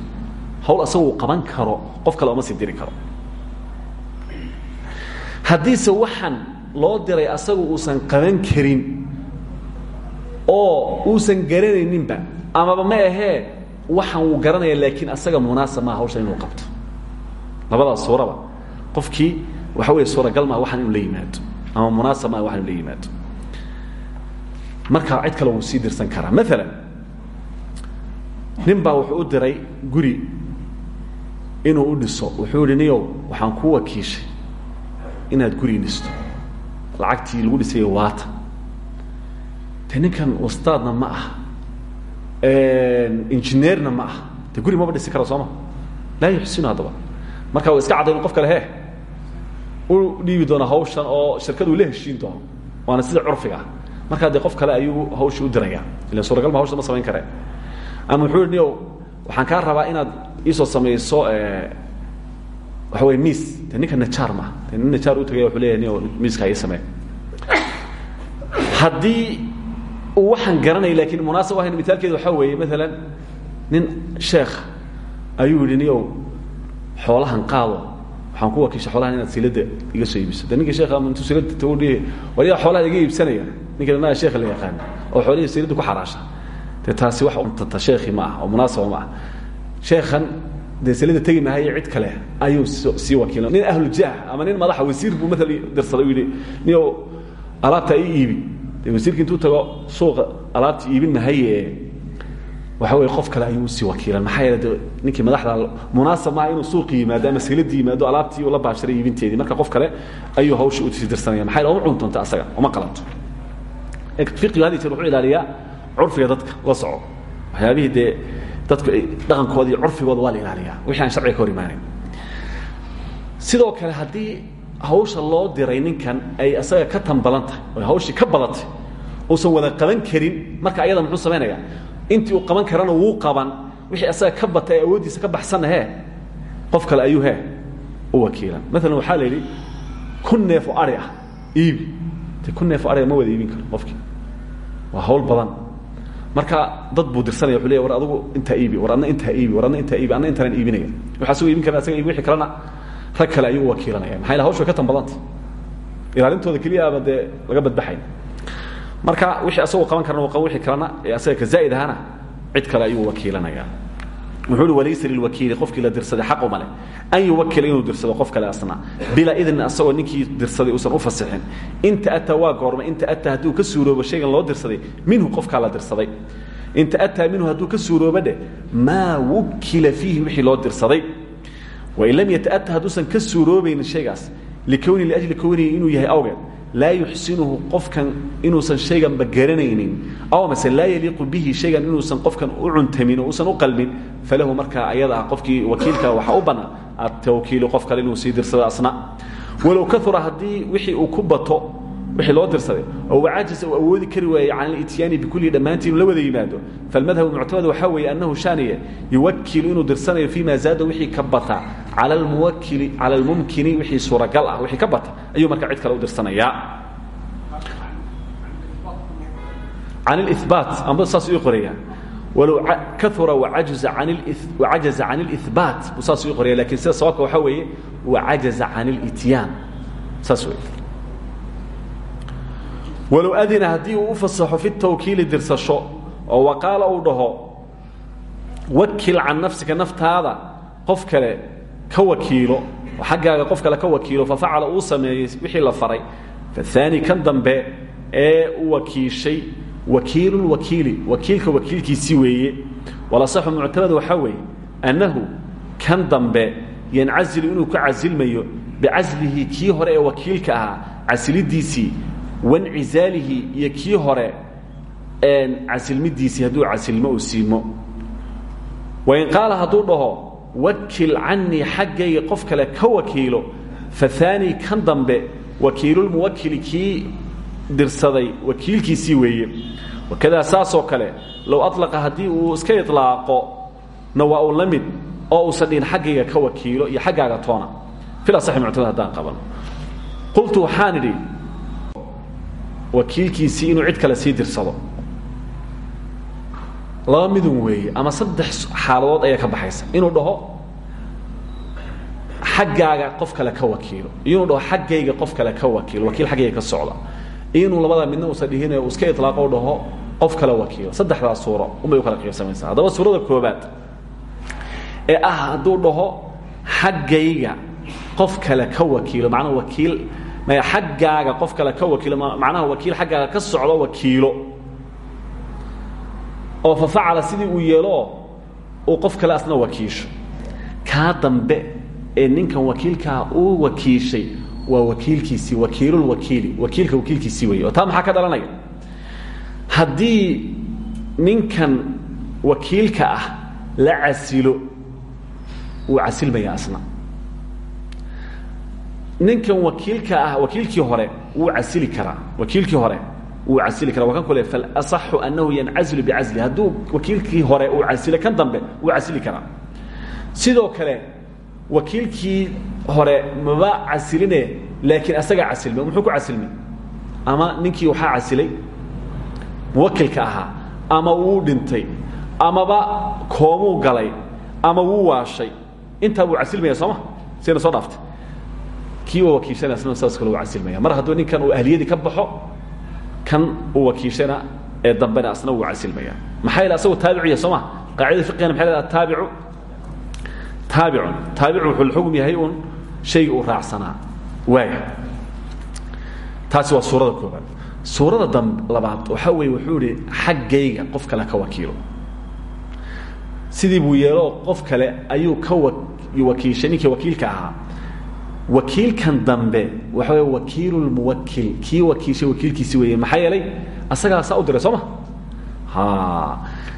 Hawl asagoo qaban karo qof kale oma sii diri karo. Haddiise waxaan loo diray asagu uusan qaban karin oo uusan garanayninba amaba ma ahee waxaan wuu garanaya laakiin asaga munaasab maa hawshan inuu qabto. Labadaas suuraba qofkii waxa weeye suuragal maa waxaan inuu la ama munaasab waxaan inuu la yimaado markaa cid kale wuu sii dirsan karaa. Maalan nin wuxuu u diray guri inuu u dhiso. Wuxuu niyow waxaan ku wakiishay inaad guri dhisto. Lacagtii lagu dhisay waata de ninkan wastaadna ma aha. Injineerna ma aha. De guri maba dhisi kara sooma laa yuxsinu marka wa iska cadday inu qof kale he u dhiibi doona hawshan oo shirkadu la heshiin doono. Waana sida curfiga. Ah markaa dee qof kale ayuu hawshii u diraya ilan suuragal ma hawsha ma samayn karee ama wuxuu yihi niyow waxaan kaa rabaa inaad iisoo samayso waxa wey miis. De ninka najaar maaha de nin najaar u tagaya wuxuu leeyahay niyow miiska ii samee. Haddii uu waxaan garanaya lakiin munaasab ahayn mithaalkeedu waxaa weeye maalan nin sheekh ayuu yidhi niyow xoolahan qaado waxaan ku wakiisha xoolahan inaad silada iga soo iibiso. De ninkii sheekha intuu silada tagu dhihi war yaa xoolaha iga iibsanaya. Ninka maa sheekha la yaqaan oo xoolihii silada ku xaraasha. De taasi wax untata sheekhi ma ah oo munaasaba ma ah sheekhan dee silada tegi mahaye cid kale ayuu sii wakiila nin ahlujah ama nin madaxa wasiir buu maala dirsaday u yidhi niyo alaabta i iibi. De wasiirki intuu tago suuqa alaabta iibin mahaye waxa wey qof kale ayuu u sii wakiilan maxaa yeele de ninkii madaxda munaasab maaha inuu suuqi yimaado ama sayladii yimaado alaabtii uu la baasharay iibinteedii marka qof kale ayuu hawsha u sii dirsanaya maxaa yeele uma cuntonto asaga uma qalanto. Fiqigu hadi jeer wuxuu ilaaliyaa curfiga dadka la soco. Waxyaabihii dee dadku dhaqankooda iyo curfigooda waa la ilaaliyaa. Wixii aan sharciga ka hor imaanayn sidoo kale haddii hawsha loo diray ninkan ay asaga ka tanbalan tahay oo hawshii ka badatay uusan wada qaban karin marka ayada muxuu samaynaya intii uu qaban karana wuu qaban. Wixii asaga ka bata ee awooddiisa ka baxsanna he qof kale ayuu he u wakiilan. Maalan waxaa la yidhi kun neef oo ari ah iibi. De kun neef o ariga ma wada iibin karo qofkii. Waa hawl badan. Marka dad buu dirsanaya wuxuu leya war adigu intaa iibi war adna intaa iibi war adna intaa iibi adna intaanaan iibinaya. Waxa asagoo iibin karna asaga iibi wixii kalena rag kale ayuu u wakiilanaya. Maxaa yaele hawshu way ka tan badanta ilaalintooda keliyaaba dee laga badbaxay marka wixii asagoo qaban karana qaban wixii kalena ee asaga ka zaa'id ahana cid kale ayuu wakiilanaya wuxuu uhi walaysa lilwakiili qofkii la dirsaday xaq uma leh. An yuwakila inuu dirsado qof kale asna. Bilaa idnin asagoo ninkii dirsaday uusan u fasixin. Inta ataa waa goorma inta ataa hadduu ka suuroobo shaygan loo dirsaday minhu qofkaa la dirsaday. Inta ataa minhu hadduu ka suuroobo dheh maa wukila fiihi wixii loo dirsaday. Wain lam yataata hadduusan ka suuroobaynin shaygaas likowni liajli kownihi inuu yahay awgeed laa yuxsinuhu qofkan inuusan shayganba garanaynin aw mase laa yaliiqu bihi shaygan inuusan qofkan u cuntamin oo usan u qalmin falahu markaa ayada ah qofkii wakiilka waxaa u bannaan atawkiilu qof kale inuu sii dirsado asna. Walow kaura haddii wixii uu ku bato wixii loo dirsaday oo wacajisa uu awoodi kari waayey can alityaani bikullihi dhammaantii inuu la wada yimaado falmadhabu muctamad waxaa weeye annahu shaaniye yuwakilu inuu dirsanayo fii ma zaada wixii ka bata cala almuwakili cala almumkini wixii suuragal ah wixii ka bata ayuu markaa cid kale u dirsanayaa can اlإثbaat amba saas ii qoraya walow kaura wacajaza can اlإثbaat buu saas ii qoraya lakin sida sababka waxaa weeye wacajaza can اlإtyaan saas wey walow adina haddii uu u fasaxo fi tawkiili dirsasho oo waqaala uu dhaho wakil can nafsika naftaada qof kale ka wakiilo xaggaaga qof kale ka wakiilo fafacala uu sameeyey wixii la faray. Fahaani kan dambe ee u wakiishay wakiilulwakiili wakiilka wakiilkiisii weeye. Walasaxu muctamad waxaa weeye annahu kan dambe yancazilu inuu ka casilmayo bicaslihi kii hore ee wakiilka ahaa casilidiisii wancizaalihi iyo kii hore casilmidiisii hadduu casilmo uu siimo. Wain qaala hadduu dhaho wakil canii xaggayga qof kale ka wakiilo fahaani kan dambe wakiilulmuwakili kii dirsaday wakiilkiisii weeye. Wakadaa saasoo kale low alaqa haddii uu iska ilaaqo na waa uu la mid oo uusan dhihin xaggayga ka wakiilo iyo xaggaaga toona. Ilaai muctamad haddaan qabano qultu waxaan idhi wakiilkiisii inuu cid kale sii dirsado laba midun weeye ama saddex xaaladood ayaa ka baxaysa. Inuu dhaho xaggaaga qof kale ka wakiilo. Inuu dhaho xaggayga qof kale ka wakiilo. Wakiil xaggayga ka socda. Inuu labada midna uusan dhihin uu iska ilaaqo dhaho qof kale wakiilo. Saddexdaas suuro unbay u kala qiibsamaysaa haddaba suurada koobaad ee ah hadduu dhaho xaggayga qof kale ka wakiilo. Macnaha wakiil maya xaggaaga qof kale ka wakiilo. Macnaha wakiil xaggaaga ka socdo wakiilo oo fa facala sidii uu yeeloo uu qof kale asna wakiisho. Kaa dambe ee ninkan wakiilkaa uu wakiishay waa wakiilkiisii wakiilulwakiili wakiilka wakiilkiisii weeye. Oo taa maxaa ka dhalanaya? Haddii ninkan wakiilka ah la casilo wuu casilmaya asna. Ninkan wakiilka ah wakiilkii hore wuu casili karaa wakiilkii hore wuu casili karaa waa kan kule falaصaxu annahu yancazilu bicasli hadduu wakiilkii hore uu casilo kan dambe wuu casili karaa. Sidoo kale wakiilkii hore maba casiline laakiin asagaa casilmay muxuu ku casilmay ama ninkii waxaa casilay? Muwakilka ahaa. Ama wuu dhintay. Amaba koomuu galay. Ama wuu waashay. Intaa buu casilmaya sooma sina soo dhaaftay. Kii uu wakiishana isna saas kale u casilmaya. Mar hadduu ninkan uu ahliyadii ka baxo kan uu wakiishana ee dambena asna wuu casilmaya maxaa yeele asagu taabiciya soo ma? Qaacida fiqigana maxay leedaha taabicu. Taabicun taabicu wuxuu la xugum yahay uun shaygii uu raacsanaa waaya taasi waa suurada koobaad suurada dam labaad waxaa weeye wuxuu ihi xaggayga qof kale ka wakiilo. Sidii buu yeelo qof kale ayuu ka wakiishay ninkii wakiilka ahaa wakiilkan dambe waxa wey wakiilulmuwakil kii wakiishay wakiilkiisi weeye maxaa yeelay asagaa saa u diray soo ma?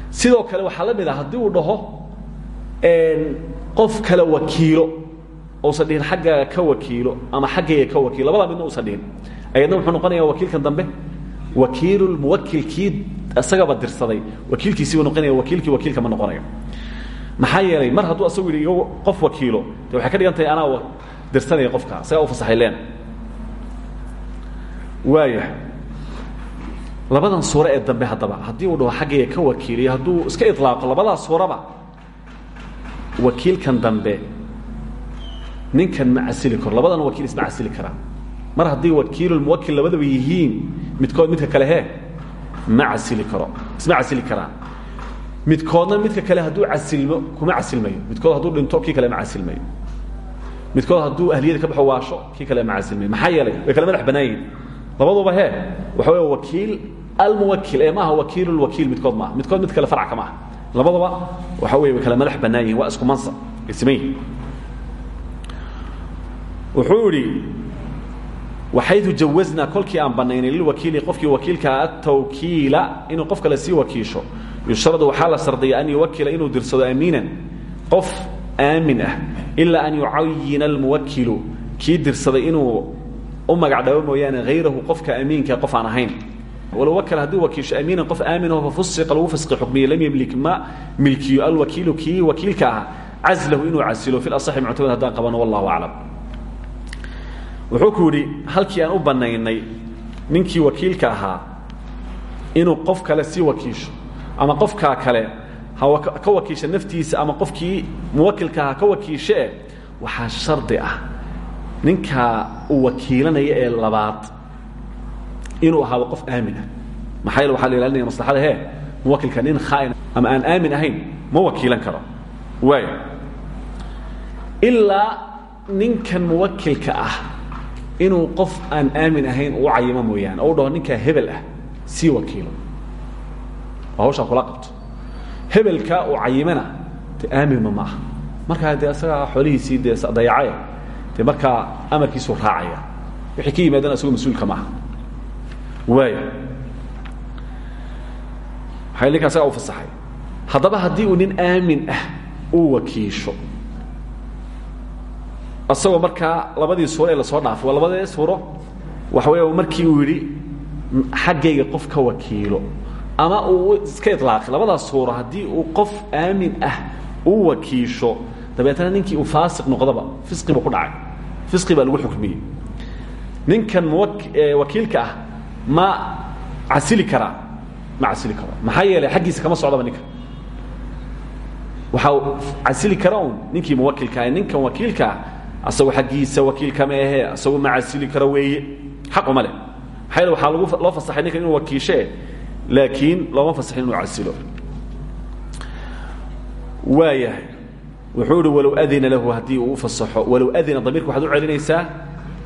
Sidoo kale waxaa la mid ah haddii uu dhaho qof kale wakiilo uusan dhihin xaggaaga ka wakiilo ama xaggayga ka wakiilo labadaa midna uusan dhihin. Ayadna wuxuu noqonaya wakiilkan dambe wakiilulmuwakil kii isagaba dirsaday. Wakiilkiisii buu noqonaya wakiilkii wakiilka ma noqonayo. Maxaa yeelay mar hadduu asagu yidhi qof wakiilo. De waxay ka dhigan tahay anaa dirsanaya qofka isagaa u fasaxay leen waaya labadan suuro ee dambe haddaba haddii uu dhaho xaggayga ka wakiiliyo hadduu iska ilaaqo labadaa suuraba wakiilkan dambe ninkan ma casili karo labadan wakiil isma casili karaan mar haddii wakiilulmuwakil labadaba yihiin midkood midka kale he ma casili karo isma casili karaan. Midkoodna midka kale hadduu casilmo kuma casilmayo. Midkood hadduu dhinto kii kale ma casilmayo midkood hadduu ahliyada ka baxo waasho kii kale ma casilmayo maxaa yeelay? Way kala madax bannaan yihiin labaduba he waxa wey wakiil almuwakil ee maaha wakiilulwakiil midkood maaha. Midkood mid kale farc ka maaha. Labadaba waxa wey way kala madax bannaan yihiin waa isku mansab ay siman yihiin wuxuu idhi waxaydu jawaznaa kolkii aan bannaynay lilwakiili qofkii wakiilkaa atawkiila inuu qof kale sii wakiisho. Yushradu waxaa la shardiya an yuwakila inuu dirsado amiinan qof aamin ah ilaa an yucayina almuwakilu kii dirsaday inuu u magac dhabo mooyaane hayrahu qofka amiinka qof aan ahayn walow wakala hadduu wakiisho amiinan qof aaminaho fafusiqa lagu fasqi xukmiye lam yemlik ma milkiyo alwakiilu kii wakiilka ah. Caslahu inuu casilo fi asaxi muctamad haddaan qabano wallahu aclam. Wuxuu ku yidhi halkii aan u bannaynay ninkii wakiilka ahaa inuu qof kale sii wakiisho ama qofkaa kale ka wakiisha naftiisa ama qofkii muwakilka aha ka wakiishee waxaa shardi ah. Ninkaa uu wakiilanaya ee labaad inuu ahaado qof aamin ah. Maxaa yeele waxaa la ilaalinaya maslaxada he muwakilka nin khaa'in ama aan aamin ahayn ma wakiilan karo. Waaya ilaa ninkan muwakilka ah inuu qof aan aamin ahayn uu cayimo mooyaane. Oo u dhaho ninkaa hebel ah sii wakiilo. Oo hawshaa kula qabto hebelkaa uu cayimana de aaminma ma aha markaa dee isagaa xoolihiisii dee dayacaye dee markaa amarkiisuu raacaya wixii ka yimaadana isagoo mas'uulka maaha. Waaya waxay ninkaa isagaa u fasaxay? Haddaba haddii uu nin aamin ah uu wakiisho isagoo markaa labadii suuro ee la soo dhaafay waa labadee suuro waxa weya markii uu yidhi xaggayga qof ka wakiilo ama uu iska ilaaqay labadaas suuro haddii uu qof aamin ah uu wakiisho dabeetana ninkii uu faasiq noqdaba fisqi buu ku dhacay. Fisqi baa lagu xukmiyey. Ninkan wakiilka ah ma casili karaa ma casili karo. Maxaa yeelay xaggiisa kama socdaba ninka. Waxaa casili kara un ninkii muwakilkaa ninkan wakiilkaa asagoo xaggiisa wakiilkama ahee asagoo ma casili karo weeye. Xaq uma leh. Maxaa yeele waxaa lagu loo fasaxay ninkan inuu wakiishee laakiin looma fasaxin inuu casilo waayahay wuxuu ihi walow adina lahu haddii u fasaxo. Walow adina damiirka waxaad u celinaysaa?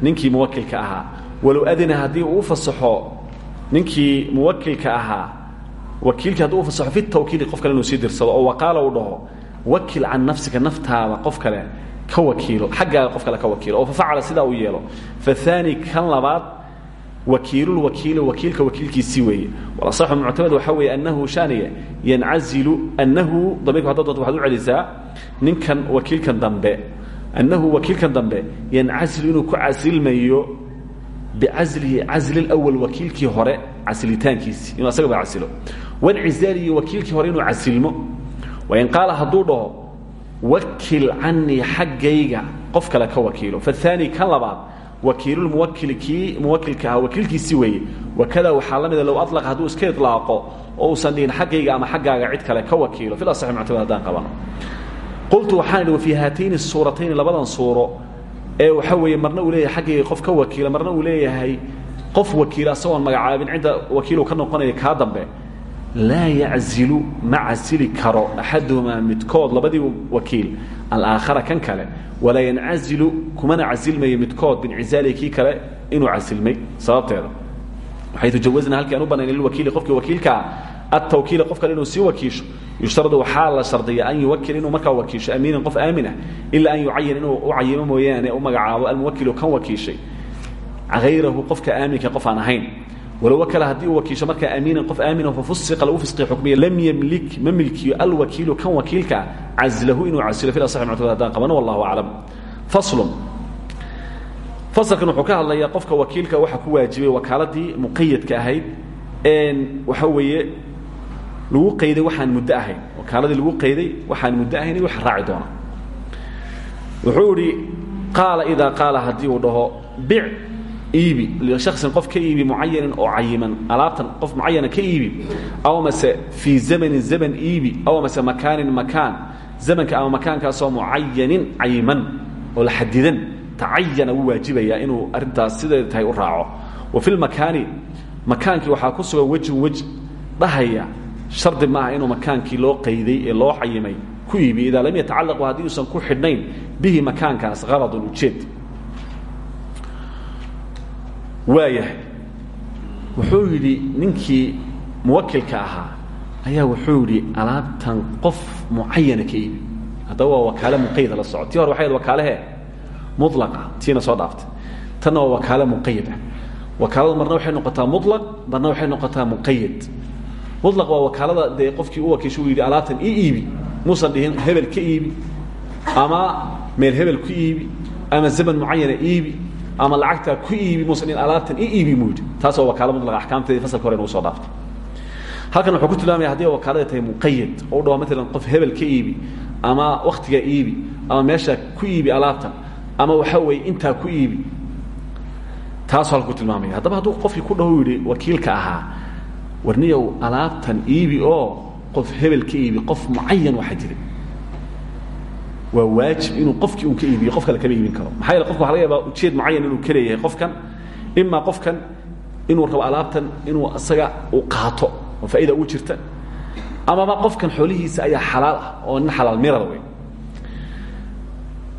Ninkii muwakilka ahaa. Walow adina haddii u fasaxo ninkii muwakilka ahaa wakiilkii hadduu u fasaxo fi tawkiili qof kale inuu sii oo waqaala uu dhaho wakil can nafsika naftaada qof kale ka wakiilo xaggaaga qof kale ka wakiilo oo fafacala sidaa uu yeelo. Faani kan labaad wakiilulwakiili wakiilka wakiilkiisii weeye. Walasaxu muctamad waxaa weeye annahu shaaniya yancazilu annahu damiirka hadda doonto waxaad u celisaa ninkan wakiilkan dambe annahu wakiilkan dambe yancazilu inuu ku casilmayo bicaslihi casli lwal wakiilkii hore casilitaankiisi inuu asagaba casilo. Wancizaalihi wakiilkii hore inuu casilmo. Wain qaala hadduu dhaho wakil canii xaggayga qof kale ka wakiilo. Faani kan labaad wakiilulmuwakili kii muwakilka ah wakiilkiisii weeye wakada waxaa la mida low alaqa hadduu iska ilaaqo oo uusan dhihin xaggayga ama xaggaaga cid kale ka wakiilo. Fil asaxi muctamad haddaan qabano qultu waxaan idhi wafii haatayni suuratayni labadan suuro. Ee waxa weeye marna uu leeyahay xaggii qof ka wakiila marna uu leeyahay qof wakiila asagoon magacaabin cidda wakiilu ka noqonaya kaa dambe laa yaczilu ma casili karo axaduhumaa midkood labadii wakiil alaakhara kan kale walaa yancazilu kumana casilmayo midkood bincizaalihi kii kale inuu casilmay sababteeda. Waxaytu jawasna halkii aan u banayn lilwakiili qofkii wakiilkaa atawkiila qof kale inuu sii wakiisho yushtaradu waxaa la an yuwakil inuu markaa wakiisho amiinan qof aaminah ilaa an yucayin inuu u cayimo u magacaabo almuwakilu kan wakiishay. Hayrahu qofka aaminka qof aan ahayn walow wakala haddii uu wakiisho markaa amiinan qof aamina fafusiqa lagu fisqiya xukmiya lam yemlik ma milkiyo alwakiilu kan wakiilka caslahu inuu casilo fi asaxi muctamad haddaan qabano wallahu aclam. Faslun. Fasalkan wuxuu ka hadlayaa qofka wakiilka waxaa ku waajibay wakaaladii muqayadka ahayd waxa weeye lagu qayday waxaan muddo ahayn. Wakaaladii lagu qayday waxaan muddo ahayn wax raaci doona wuxuu idhi qaala idaa qaala haddii uu dhaho bic iibi lishaksin qof ka iibi mucayanin oo cayiman. Alaabtan qof mucayana ka iibi aw mase fii zamanin zaman iibi aw mase makaanin makaan. Zamanka ama makaankaasoo mucayanin cayiman oo la xadidan tacayana wuu waajibayaa inuu arrintaas sideeda tahay u raaco. Wa fi lmakaani makaankii waxaa ku sugan wejin wej dhahaya shardi maaha inuu makaankii loo qayday ee loo cayimay ku iibiyo idaa lam yatacallaqu haddii uusan ku xidhnayn bihi makaankaas qaradun ujeed waayahay. Wuxuu yidhi ninkii muwakilka ahaa ayaa wuxuu yidhi alaabtan qof mucayana ka iibi haddaba waa wakaale muqayada la soco tii hore waxay wakaalehe? Mulaqa tiina soo dhaaftay. Tanna waa wakaale muqayad ah. Wakaaladu marna waxay noqotaa mulaq marna waxay noqotaa muqayad mulaq waa wakaalada dee qofkii u wakiisha uu yidhi alaabtan ii iibi. Muusan dhihin hebel ka iibi ama meel hebel ku iibi ama zaman mucayana iibi ama lacagtaa ku iibi dhihin alaabtan ii iibi muu yidhi taas waa wakaalo mulaq axkaamteedii fasalka hore nagu soo dhaaftay halkan wuxuu ku tilmaamaya haddii wakaalada tahay muqayad oo dhaho maalan qof hebel ka iibi ama waktigaa iibi ama meesha ku iibi alaabtan ama waxa weeye intaa ku iibi. Taasuu halku tilmaamaya. Haddaba hadduu qofkii ku dhaho yidhi wakiilka ahaa warniyow alaabtan iibi oo qof hebel ka iibi qof mucayan waxaa jira waa waajib inuu qofkii un ka iibiyo qof kale kama iibin karo. Maxaa yeele qofka waxa laga yaabaa ujeed mucayan inuu ka leeyahay qofkan imaa qofkan inuu rabo alaabtan inuu isaga uu qaato oo faa'iida ugu jirta amaba qofkan xoolihiisa ayaa xalaal ah oo nin xalaal mirada wey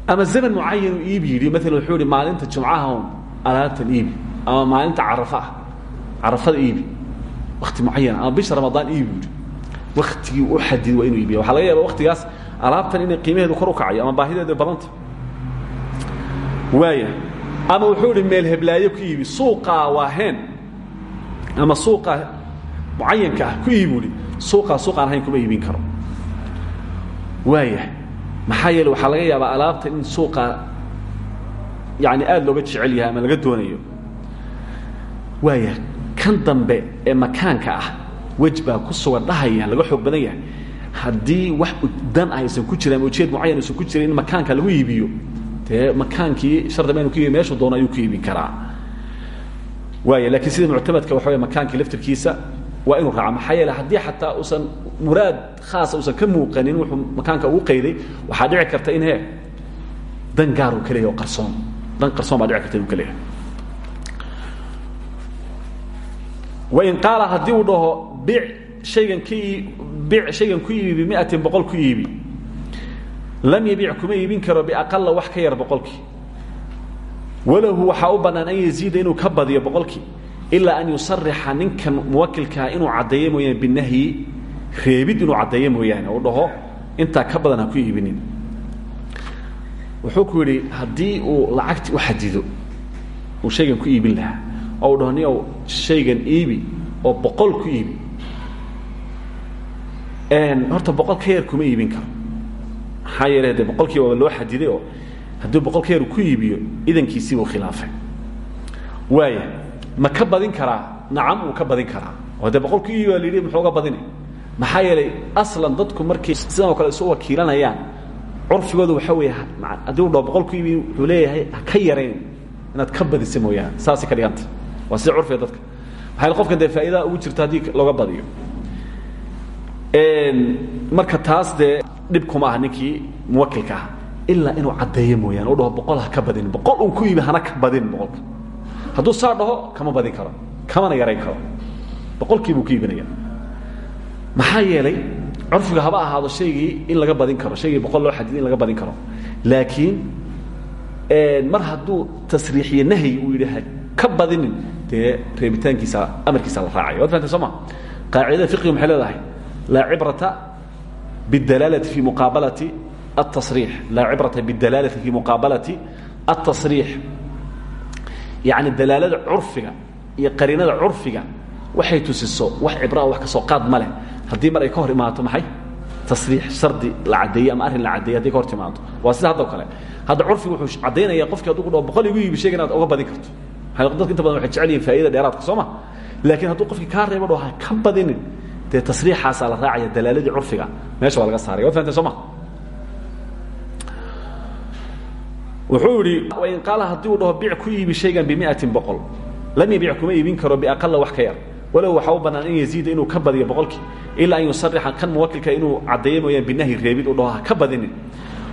ama zaman mucayan uu iibi yidhi maalan wuxuu yihi maalinta jumcaha alaabtan iibi ama maalinta carafa ah carafada iibi. Wakti mucayana ama bisha ramadaan iibi yidhi. Waktigii u xadid waa inuu iibiya waxa laga yaaba waktigaas alaabtan inay qiimaheedu kor u kacayo ama baahideedu badanta. Waaya ama wuxuu ihi meel heblaayo ku iibi suuqaa waa heen. Ama suuqa mucayanka ah ku iibi uhi suuqaa suuqaan ahayn kuma iibin karo. Waaya maxaa yeele waxaa laga yaabaa alaabta in suuqa yani aada looga jecel yahay ama laga doonayo. Waaya kan dambe ee makaanka ah wej baa ku sugan dhahaya laga xoog badan yahay haddii wax dan aysan ku jirin ama ujeed mucayan aysan ku jirin in makaanka lagu iibiyo dee makaankii shardiba inu ku iibiyo meeshuu doono ayuu ku iibin karaa. Waaya laakiin sida muctamadka waxa wey makaankii laftirkiisa waa inuu raaca maxaa yeele haddii xataa uusan muraad khaasa uusan ka muuqanin wuxuu makaanka ugu qayday waxaa dhici karta in he dan gaar uu ka leeyahy oo qarsoon. Dan qarsoon baa dhici karta inuu ka leeyahay. Wain qaala haddii uu dhaho bic shaygan ka ii bic shaygan ku iibi bimiatin boqol ku iibi lam yabic kuma iibin karo biaqala wax ka yar boqolkii walahu waxaa u bannaan an yaziida inuu ka badiyo boqolkii ilaa an yusarixa ninkan muwakilkaa inuu caddeeyo mooyaane binahyi reebid inuu caddeeyo mooyaane uu dhaho intaa ka badan ha ku iibinin wuxuu ku yidhi haddii uu lacagti u xadido uu shaygan ku iibin lahaa oo u dhaho niyow shaygan iibi oo boqol ku iibi horta boqol ka yar kuma iibin karo. Maxaa boqolkii waaba loo xadiday oo hadduu boqol yar ku iibiyo idankiisii buu khilaafay. Waaya ma ka badin karaa? Nacam uu ka badin karaa. Oo dee boqol ku iibi muxuu ga badinay? Maxaa yeelay aslan dadku markay sidan kale isu wakiilanayaan curfigoodu waxa weeye haddii u dhaho boqol ku iibi leeyahay ha ka yarayn inaad ka badisa mooyaane. Saasay ka dhiganta waa sida curfiga dadka. Maxaa qofkan dee faa'iidaa ugu jirta haddii looga badiyo marka taas dee dhib kuma aha ninkii muwakilka ah. Ilaa inuu caddeeyo mooyaane u dhaho boqol ha ka badinin boqol un ku iibi hana ka badinin boqolka hadduu saa dhaho kama badin karo kamana yarayn karo. Boqolkiibuu ku iibinaya maxaa yeelay curfiga haba ahaado shaygii in laga badin karo shaygii boqol loo xadiday in laga badin karo. Laakiin mar hadduu tasriixiye nahyi uu yidhi ha ka badinin dee reebitaankiisa amarkiisa la raacaya waad fahamtay soo ma? Qaacidada fiqiga maxay leedahay laa cibrata bidalaalati fii muqaabalati atasriix laa cibrata bidalaalati fii muqaabalati atasriix yacni dalaalada curfiga iyo qariinada curfiga waxay tusiso wax cibraa wax ka soo qaad ma leh. Haddii mar ay ka hor imaato maxay? Tasriix shardi la caddeeyey ama arrin la caddeeyey haday ka hor timaado waa sida hadda o kale. Hadda curfiga wuxuu caddaynaya qofkii hadduu ku dhaho boqol igu iibi sheega inaad oga badin karto. Dadka inta badan waxay jecel yihiin faa'idada dheeraadka soo ma? Laakiin hadduu qofkii kaa reebo dhaho ha ka badinin dee tasriixaasaa la raacaya dalaaladii curfiga meesha waa laga saaraya waad fahamteen soo ma? Wuxuu idhi wain qaala haddii uu dhaho bic ku iibi shaygan bimiatin boqol lam yabic kuma iibin karo biaqala wax ka yar. Walow waxaa u bannaan in yaziida inuu ka badiyo boqolkii ilaa an yusarixa kan muwakilka inuu caddeeyo mooyaan binahyi reebid uu dhaho ha ka badinin.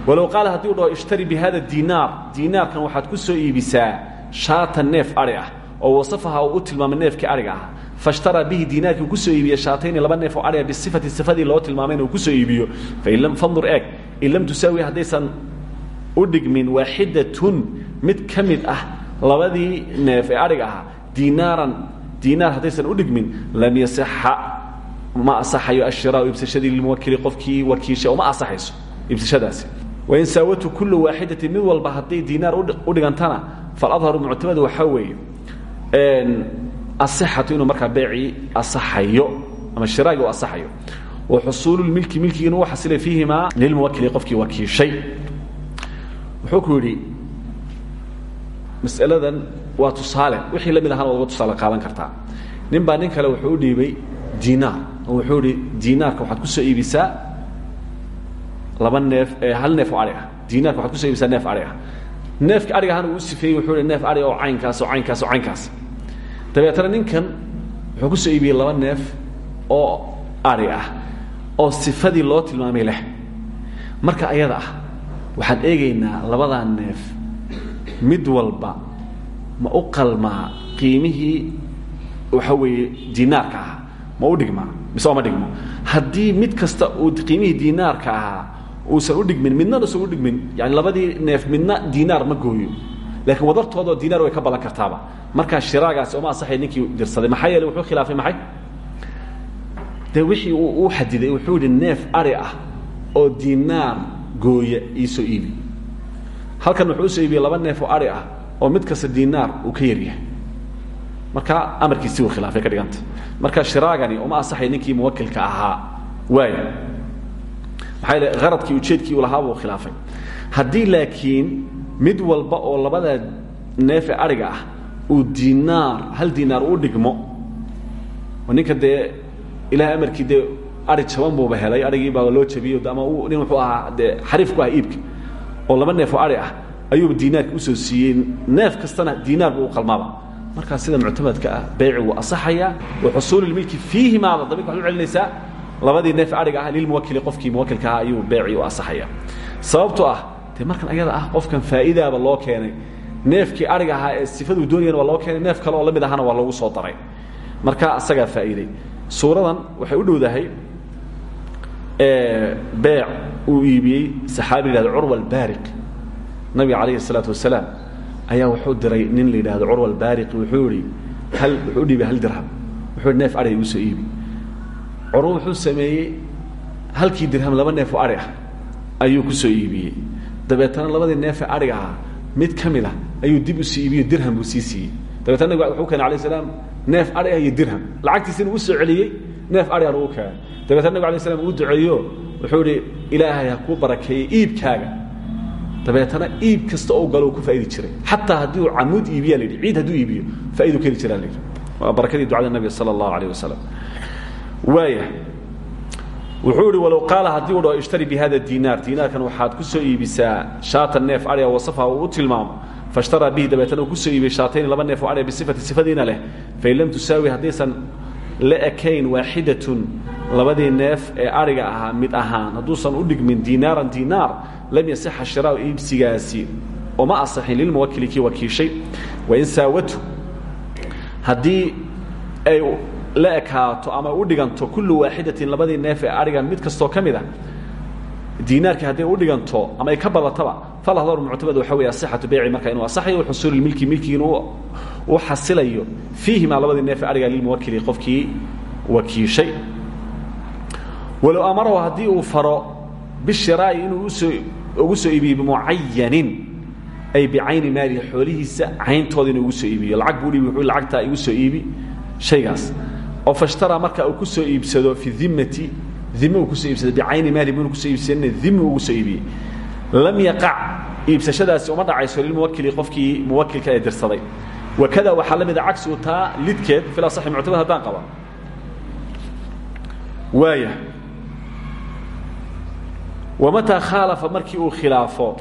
Walow qaala haddii uu dhaho ishtari bi hada diinaar diinaarkan waxaad ku soo iibisaa shaatan neef ari ah oo wasafaha uu u tilmaamay neefkii ariga ah faاshtaraa bihi diinaarkii uu ku soo iibiye shaatayni laba neef oo ariga bisifati sifadii loo tilmaamayna uu ku soo iibiyo fandur eeg in lam tusaawi haddaysan u dhigmin waaxidatun mid ka mid ah labadii neef ee adhig ahaa diinaaran diinaar haddaysan u dhigmin lam yasixa ma asaxayo ashiraau iibsashadii lilmuwakili qofkii wakiisha uma asaxayso iibsashadaasi wain saawatu kullu waaxidatin mid walba hadday diinaar u dhigantana faladharu muctamadu waxaa weeye asixatu inuu markaa beecii asaxayo ama shiraagii u asaxayo. Wa xusuululmilki milkigiina u xasilay fiihimaa lilmuwakili qofkii wakiishay. Wuxuu ku yidhi masaladan waa tusaale. Wixii la mid ahana waad uga tusaale qaadan kartaa. Nin baa nin kale wuxuu u dhiibay diinaar oo wuxuu idhi diinaarka waxaad ku soo iibisaa laba neef hal neef oo adhig ah diinaarka waxaad ku soo iibisaa neef adhig ah neefka adhig ahana uu sifeeyey wuxuu ihi neef adhig oo caynkaas oo caynkaas oo caynkaas dabeetana ninkan wuxuu ku soo iibiyey laba neef oo adhig ah oo sifadii loo tilmaamay leh. Marka ayada ah waxaan eegaynaa labadaa neef. Mid walba ma u qalmaa qiimihii waxa weeye diinaarka ahaa. Ma u dhigmaa mise oma dhigmo. Haddii mid kasta uu qiimihii diinaarka ahaa uusan u dhigmin midna usan dhigmin yani labadii neef midna diinaar ma gooyo laakiin wadartoodao diinaar way ka badan kartaaba. Markaa shiraagaasi uma asaxay ninkii dirsaday. Maxaa yeele wuxuu khilaafay maxay? Dee wixii uu u xadiday wuxuu yihi neef ari ah oo diinaar gooya iisoo iibi. Halkan wuxuu u soo iibiyey laba neef oo ari ah oo mid kasta diinaar uu ka yaryahay marka amarkiisii uu khilaafay ka dhiganta. Marka shiraagani uma asaxay ninkii muwakilka ahaa. Waaya maxaa yele haradkii ujeedkii uu lahaa buu khilaafay. Haddii laakiin mid walba oo labada neefe ariga ah uu diinaar hal diinaar u dhigmo. Ninka dee ilahay amarkii dee ari jaban buuba helay arigii baa loo jabiyo ama nin wuxuu ahaa dee xariif ku ah iibka. Oo laba neef oo ari ah ayuuba diinaarka u soo siiyey. Neef kastana diinaar buu u qalmaaba markaa sida muctamadka ah beyci wuu asaxayaa wa xusuulilmilki fiihimaada dabika waxad u celinaysaa labadii neef ariga ah lilmuwakili qofkii muwakilka ah ayuu beecii u asaxaya sababtoo ah dee markan ayada ah qofkan faa'iidaaba loo keenay. Neefkii ariga ahaa ee sifaduu doonayana loo keenay. Neef kale oo la mid ahana waa loogu soo daray. Marka asagaa faa'iiday. Suuradan waxay u dhowdahay beec uu iibiyey saxaabi la yhahdo curwa albaariq nabiga calayhi الsalaatu ayaa wuxuu diray nin la yidhahdo curwa wuxuu ihi hal wuxuu u hal dirham. Wuxuu hi neef adhi igu soo iibi curwo wuxuu sameeyey halkii dirham laba neef oo adhi ah ayuu ku soo iibiyey dabeetana labadii neefee adhiga ahaa mid ka mid ah ayuu dib u sii iibiyo dirham buu sii siiyey. Dabeetana nabig wuxuu keenay alayh salaam neef adhi ah iyo dirham. Lacagtiisina uu soo celiyey neef adhi an uu keenay. Dabeetana nabig alay slam uu duceeyo wuxuu ihi ilaahay ha kuu barakeeyey iibkaaga. Dabeetana iib kasta oo galo ku faa'idi jiray. Xataa haddii uu camuud iibiya la yidhi ciid hadduu iibiyo faa'idu ka heli jiraa la yidhi waa barakadii ducada nabiga sala allahu alayh wasalam waaya wuxuu ihi walow qaala haddii uu dhaho ishtari bi hada diinaar. Diinaarkan waxaad ku soo iibisaa shaatan neef adhiga wasafa uu u tilmaamo. Faishtaraa bihi dabeetana ku soo iibiyey shaatayni laba neef oo adhiga bisifati sifadiina leh. Fain lam tusaawi haddaysan la ekayn waaxidatun labadii neef ee ariga ahaa mid ahaan. Hadduusan u dhigmin dinaaran dinaar lam yasixa shiraau iibsigaasi. Oma asaxin lilmuwakili kii wakiishay. Wain saawatu haddii ay la ekaato ama u dhiganto kullu waaxidatin labadii neef ee ariga mid kastoo ka mid a dinaarkii hadday u dhiganto ama ay ka badataba falahdaru muctamad waxa wey asixatu beyci marka inuu asaxayo xusuuli milki milkigi inuu u xasilayo fiihimaa labadii neef ee ariga lilmuwakili qofkii wakiishay. Walow amarahu haddii uu faro bishiraa'i inuu u soo ugu soo iibiyo bimucayanin ay bicayni maalihi xoolihiisa cayntooda inuu ugu soo iibiyo. Lacag buu dhiibi wuxuu lacagtaa igu soo iibi shaygaas oo fashtara marka uu ku soo iibsado fi dimmati dime uu ku soo iibsado bicayni maali buuna ku soo iibsanina dimi ugu soo iibiyey. Lam yaqac iibsashadaasi uma dhacayso lilmuwakili qofkii muwakilka ee dirsaday. Wakada waxaa la mida cagsigu taa lidkeed fil asaxi muctamad haddaan qaba. Waaya. Wamataa khaalafa markii uu khilaafo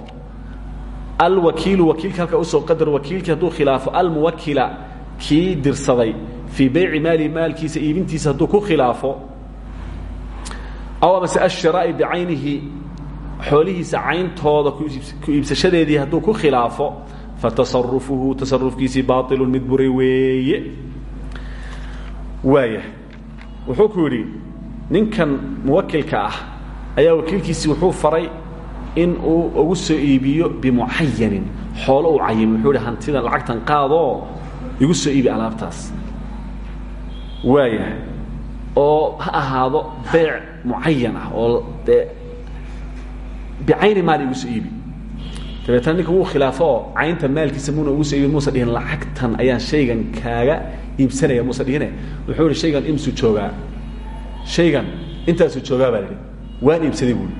alwakiilu wakiilka halka u soo qadar wakiilkii hadduu khilaafo almuwakila kii dirsaday fii beyci maali maalkiisa iibintiisa hadduu ku khilaafo aw amase ashiraa'i bicaynihi xoolihiisa cayntooda ku iibsashadeedii hadduu ku khilaafo fatasarufuhu tasarufkiisii baailun mid buray weeye waaya wuxuu ku yidhi ninkan muwakilka ah ayaa wakiilkiisii wuxuu faray in uu ugu soo iibiyo bimucayanin xoolo uu cayimay wuxuu hi hantida lacagtan qaadoo igu soo iibi alaabtaas waaya oo ha ahaado beec mucayan ah oo dee bicayni maal igu soo iibi. Dabeetna ninka wuu khilaafo oo caynta maalkiisa muuna ugu soo iibin muusa dhihin lacagtan ayaan shaygan kaaga iibsanaya muusa dhihine. Wuxuu ihi shaygan imsu joogaa. Shaygan intaasuu joogaa baa lihi waan iibsaday buui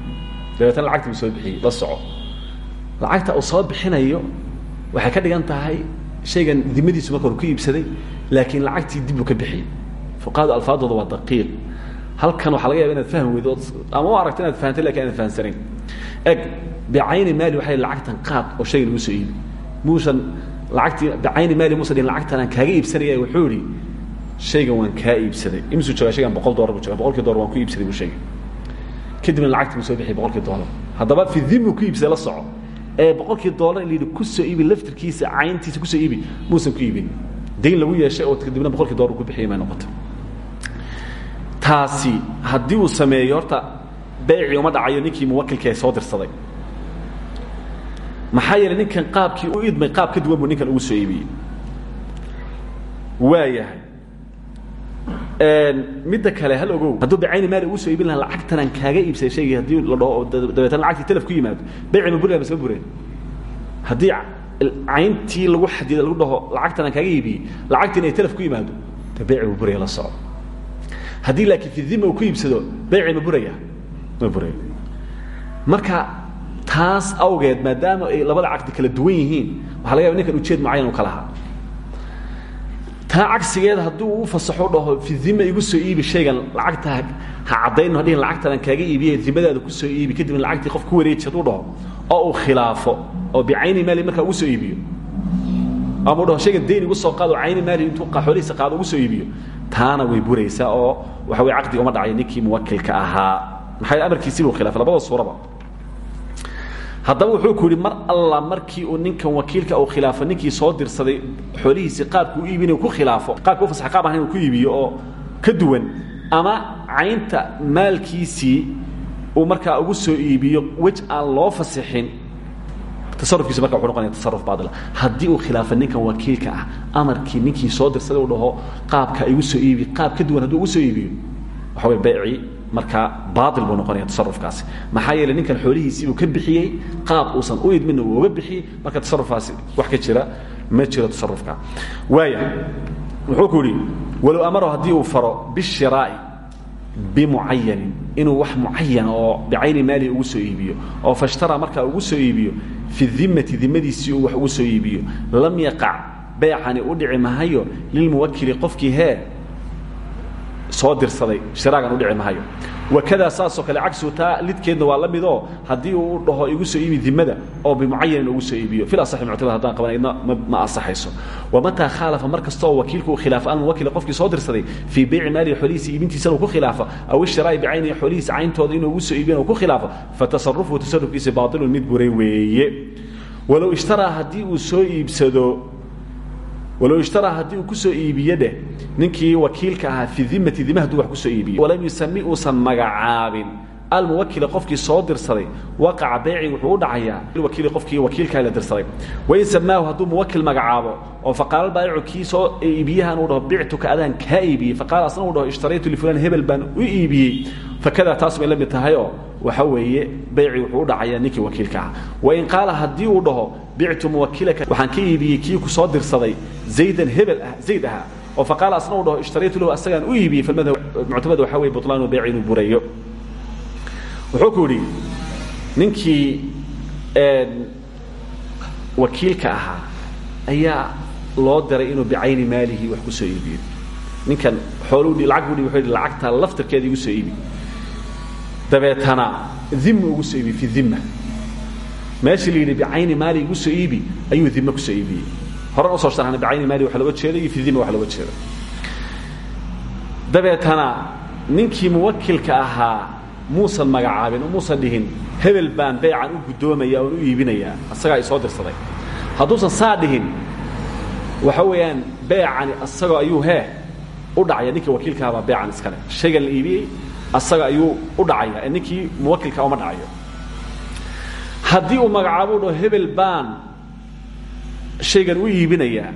dabeetna lacagta buu soo bixiyey la soco. Lacagta uu soo bixinayo waxay ka dhigan tahay shaygan dimadiisu marka hor ku iibsaday laakiin lacagtii dib buu ka bixiyey fuqahadu alfaadooda waa daqiiq. Halkan waxaa laga yaba inaad fahmi weydo ama u aragto inaad fahamtay laakiin aanad fahamsanayn eg bicayni maali waxay lacagtan qaad oo shaygan igu soo iibi. Muusan lacagtii bicayni maali muusan dhihin lacagtan aan kaaga iibsanaya wuxuu idhi shaygan waan kaa iibsaday. Imisuu joogaa shaygan boqol dollar buu joogaa boqolkii dollar waan ku iibsaday buu sheegay. Kadibna lacagtii buu soo bixiyay boqolkii dollar. Haddaba fi dhimmu ku iibsaday la soco. Ee boqolkii dollar in la yidhi ku soo iibi laftirkiisa cayntiisa ku soo iibi muusan ku iibin. Dayn lagu yeeshay oo kadibna boqolkii dollar ku bixiyay may noqotay taasi haddii uu sameeyo horta beecii uma dhacayo ninkii muwakilka ee soo dirsaday. Maxaa yeelay ninkan qaabkii u idmay qaab ka duwan buu ninkan ugu soo iibiyey. Waayahay midda kale hal ogow. Hadduu bicayni maali ugu soo iibin lahaa lacagtan aan kaaga iibsaday shaygii haddii la dhaho dabeetana lacagtii telef ku yimaado. Beeci ma buraya masma bureen. Haddii cayntii lagu xadido lagu dhaho lacagtan aan kaaga iibiyey lacagtiina ay telef ku yimaado de beeci ma buraya la soco haddii laakiin fi dima uu ku iibsado ma buraya. Ma burayo marka taas awgeed maadaama ay labada caqdi kala duwan yihiin waxaa laga yaba ninkan ujeed mucayan u ka lahaa. Taa cagsigeeda hadduu u fasaxo dhaho fi dima igu soo iibi shaygan lacagta ha caddayno hadhihin lacagtan aan kaaga iibiye dimadaada ku soo iibi kadibna lacagtii qof ku wareeji dhaho oo uu khilaafo oo bicayni maali markaa ugu soo iibiyo. Ama dhaho shaygan dayn igu soo qaado cayni maali intuu xoolihiisa qaado ugu soo iibiyo taana way buraysaa oo waxa wey caqdiga uma dhacayo ninkii muwakilka ahaa. Maxaa amarkiisii buu khilaafay? Labada suuraba. Haddaba wuxuu ku yidhi mar alla markii uu ninkan wakiilka uu khilaafo ninkii soo dirsaday xoolihiisii qaabku u iibinay ku khilaafo qaabka u fasax qaab ahayn uu ku iibiyo oo ka duwan ama caynta maalkiisii uu markaa ugu soo iibiyo wej aan loo fasixin tasarufkiisu marka wuxuu noqonaya tasaruf baadila. Haddii uu khilaafo ninkan wakiilka ah amarkii ninkii soo dirsaday uu dhaho qaabka igu soo iibi qaab ka duwan hadduu ugu soo iibiyo waxa way beecii markaa baail buu noqonaya tasarufkaasi maxaa yeeley ninkan xoolihiisii uu ka bixiyey qaab uusan u idminna uu uga bixiyey marka tasarufaasi wax ka jira ma jiro tasarufka waaya wuxuu ku yidhi walow amaro haddii uu faro bishiraa'i bimucayanin inuu wax mucayan oo bicayni maalihi ugu soo iibiyo oo fashtara markaa ugu soo iibiyo fi dimati dimadiisii uu wax ugu soo iibiyo. Lam yaqac beecani u dhici mahayo lilmuwakili qofkii hee soo dirsaday shiraagan u dhici mahayo wakadaa saasoo kale cagsigu taa lidkeedna waa la midoo uu dhaho igu soo iibi dimada oo bimucayanin ugu soo iibiyo. Fil asaxi muctamad haddaan qaban idna ma asaxayso wamataa khaalafa mar kasta oo wakiilku uu khilaafo almuwakila qofkii soo dirsaday fii beyci maalihi xoolihiisa iibintiisana uu ku khilaafo aw ishtiraa'i bicaynihi xoolihiisa cayntooda inuu ugu soo iibiyana ku khilaafo fatasarufuhu tasarufkiisa baatilun mid buray weeye. Walow ishtaraa haddii uu soo iibsado walow ishtaraa haddii uu ku soo iibiye dheh ninkii wakiilka ahaa fi dimati wax ku soo iibiye walam yusami uusan magacaabin almuwakila qofkii soo dirsaday waqaca beyci wuxuu u dhacayaa wakiili qofkii wakiilkaa la dirsaday. Wain samaahu hadduu muwakil magacaabo oo faqaala baayicu kii soo iibiyahan uu dhaho bictuka adaan kaa iibiyey faqaala asna uu dhaho ishtaraytu lifulan hebel baan u iibiyey. Fakadaa taas bay la mid tahayoo waxa weeye beyci wuxuu u dhacayaa ninkii wakiilka ah. Wain qaala haddii uu dhaho bictu muwakilaka waxaan ka iibiyey kii ku soo dirsaday zaydan hebel ah zayd ahaa. Oo faqaala asna uu dhaho ishtaraytu lahu asagaan u iibiyey. Falmadhab muctamad waxa weye butlaanu beyci inuu burayo wuxuu ku yidhi ninkii wakiilka ahaa ayaa loo diray inuu bicayni maalihi wax ku soo iibiyo. Ninkan xooluu lacag u wuxuu yidhi lacagtaa laftirkeeda igu soo iibi. Dabeetana dima ugu soo iibi fi dima meeshii la yidhi bicayni maali igu soo iibi ayuu dima ku soo iibiyey. Horan u soo sharxnay bicayni maali waxa looga jeeda iyo fi dima wax looga jeeda dabeetana ninkii muwakilka ahaa muusan magacaabin oo muusan dhihin hebel baan beecan u guddoomaya oon u iibinayaa asagaa isoo dirsaday. Hadduusan saa dhihin waxa weeyaan beecani asagoo ayuu hee u dhacaya ninkii wakiilkahabaa beecan iskale shaygan la iibiyey asaga ayuu u dhacaya ninkii muwakilka uma dhacayo. Haddii uu magacaabo u dhaho hebel baan shaygan u iibinayaa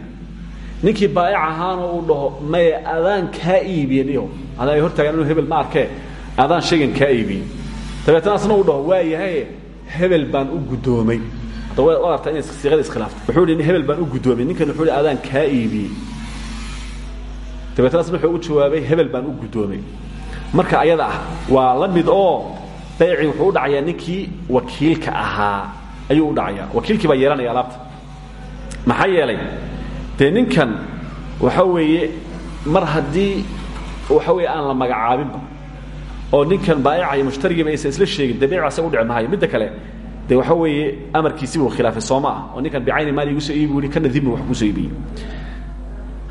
ninkii baa'ic ahaanoo uu dhaho maye adaan kaa iibiye niyo adaa ay hortaagaan inuu hebel ma arkee adaan shaygan kaa iibiyey dabeetana asna uu dhaho waa yahay hebel baan u guddoomay. Hadda wa artaa inay siiqada iskhilaaftay wuxuu yidhi hebel baan u guddoomay. Ninkan wuxuu yidhi adaan kaa iibiyey dabeetana asna wuxuu ugu jawaabay hebel baan u guddoomay. Marka ayada ah waa la mid oo bayci wuxuu u dhacayaa ninkii wakiilka ahaa. Ayuu u dhacayaa. Wakiilkii baa yeelanaya alaabta. Maxaa yeelay? Dee ninkan waxa weeye mar haddii waxa weeye aan la magacaabinba oo ninkan baa'ica iyo mushtarigiiba aysan isla sheegin dee beeca asaga u dhici mahayo midda kale dee waxa weeye amarkiisi buu khilaafay sooma ah oo ninkan bicayni maali igu soo iibi buu kana dimi wax ku soo iibiyey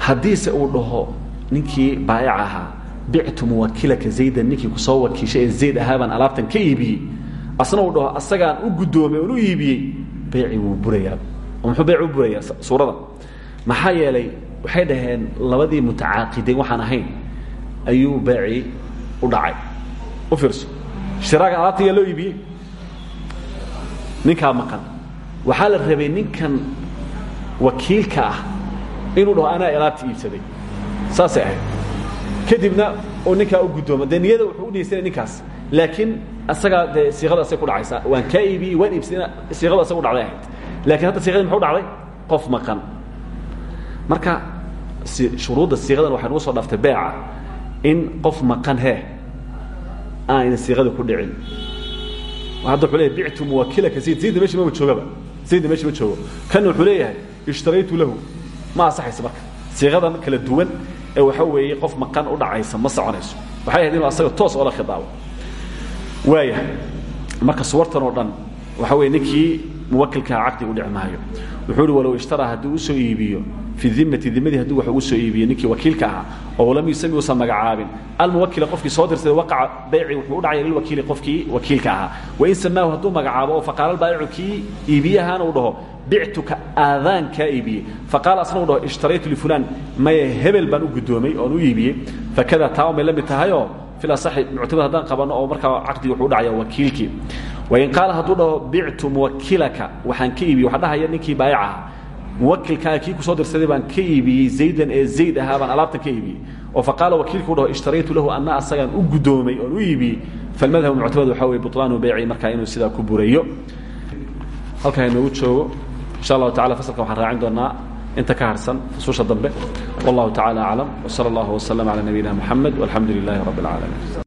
haddiise uu dhaho ninkii baa'ica ahaa bictu muwakilaka zaydan ninkii ku soo wakiishay zayd ahaa baan alaabtan ka iibiyey. Asna uu dhaho asagaan u guddoomay oon u iibiyey. Beeci wuu burayaa oo muxuu beec burayaa suurada. Maxaa yeelay waxay dhaheen labadii mutacaaqideyn waxaan ahayn ayuu beecii u dhacay u fiirso. Shiraagan alaabta yaa loo iibiyey ninkaa maqan. Waxaa la rabay ninkan wakiilka ah inuu dhaho anaa alaabta iibsaday. Saasay ahayd. Kadibna oo ninkaa u guddoomo dee niyada wuxuu u dhegeysanaya ninkaas. Laakiin asagaa dee siiqada asay ku dhacaysaa. Waan kaa iibiyey waan iibsadayna siiqada asaga u dhacday ahayd. Laakiin hadda siiqadii muxuu dhacday? Qof maqan. Marka shuruudda siiqadan waxay nugu soo dhaftay beeca in qof maqan hee aanayna siiqada ku dhicin. Hadda wuxuu leeyahay bictu muwakilaka zayd zaydna meshi maba joogaba. Zaydna meshi ma joogo. Kanna wuxuu leeyahay ishtaraytu lahu. Ma asaxayso marka. Siiqadan kala duwan ee waxa weeye qof maqan u dhacaysa ma soconayso. Waxay ahayd inuu asaga toos oola khidaabo waaya marka suwartan oo dhan waxa weye ninkii muwakilkaha caqdi u dhici maayo. Wuxuu uhi walow ishtaraa haddii u soo iibiyo fi dimati dimadii hadduu wax ugu soo iibiyo ninkii wakiilka ahaa oo lam yusami uusan magacaabin. Almuwakila qofkii soo dirsaday waqaca bayci wuxuu u dhacaya lilwakiili qofkii wakiilka ahaa. Wain samaahu hadduu magacaabo oo faqaala albaayicu kii iibiyahaana uu dhaho bictuka aadaan kaa iibiyey faqaala asna uu dhaho ishtaraytu lifulaan maye hebel baan u guddoomay oon u iibiyey fakada taa umay la mid tahayoo fil asaxi muctamad haddaan qabanno oo markaa caqdigi wuxuu u dhacaya wakiilkii. Wain qaala hadduu dhaho bictu muwakilaka waxaan ka iibiyey waxaa dhahaya ninkii baayic ahaa muwakilkaaga kii ku soo dirsaday baan ka iibiyey zaydan ee zayd ahaa baan alaabtan ka iibiyey. Oo faqaala wakiilku dhaho ishtaraytu lahu anna asagaan u guddoomay oon u iibiyey. Falmadhab muctamad waxaa weye butlaanu beyci markaa inuu sidaa ku burayo halkaa inoogu joogo. Insha allahu tacala fasalkan waxaan raacin doonaa inta ka harsan fusuusha dambe. Wallahu tacala aclam. Wsala allahu waslama cala nabiyina moxamed walxamdu lilaahi rabbi اlcaalamiin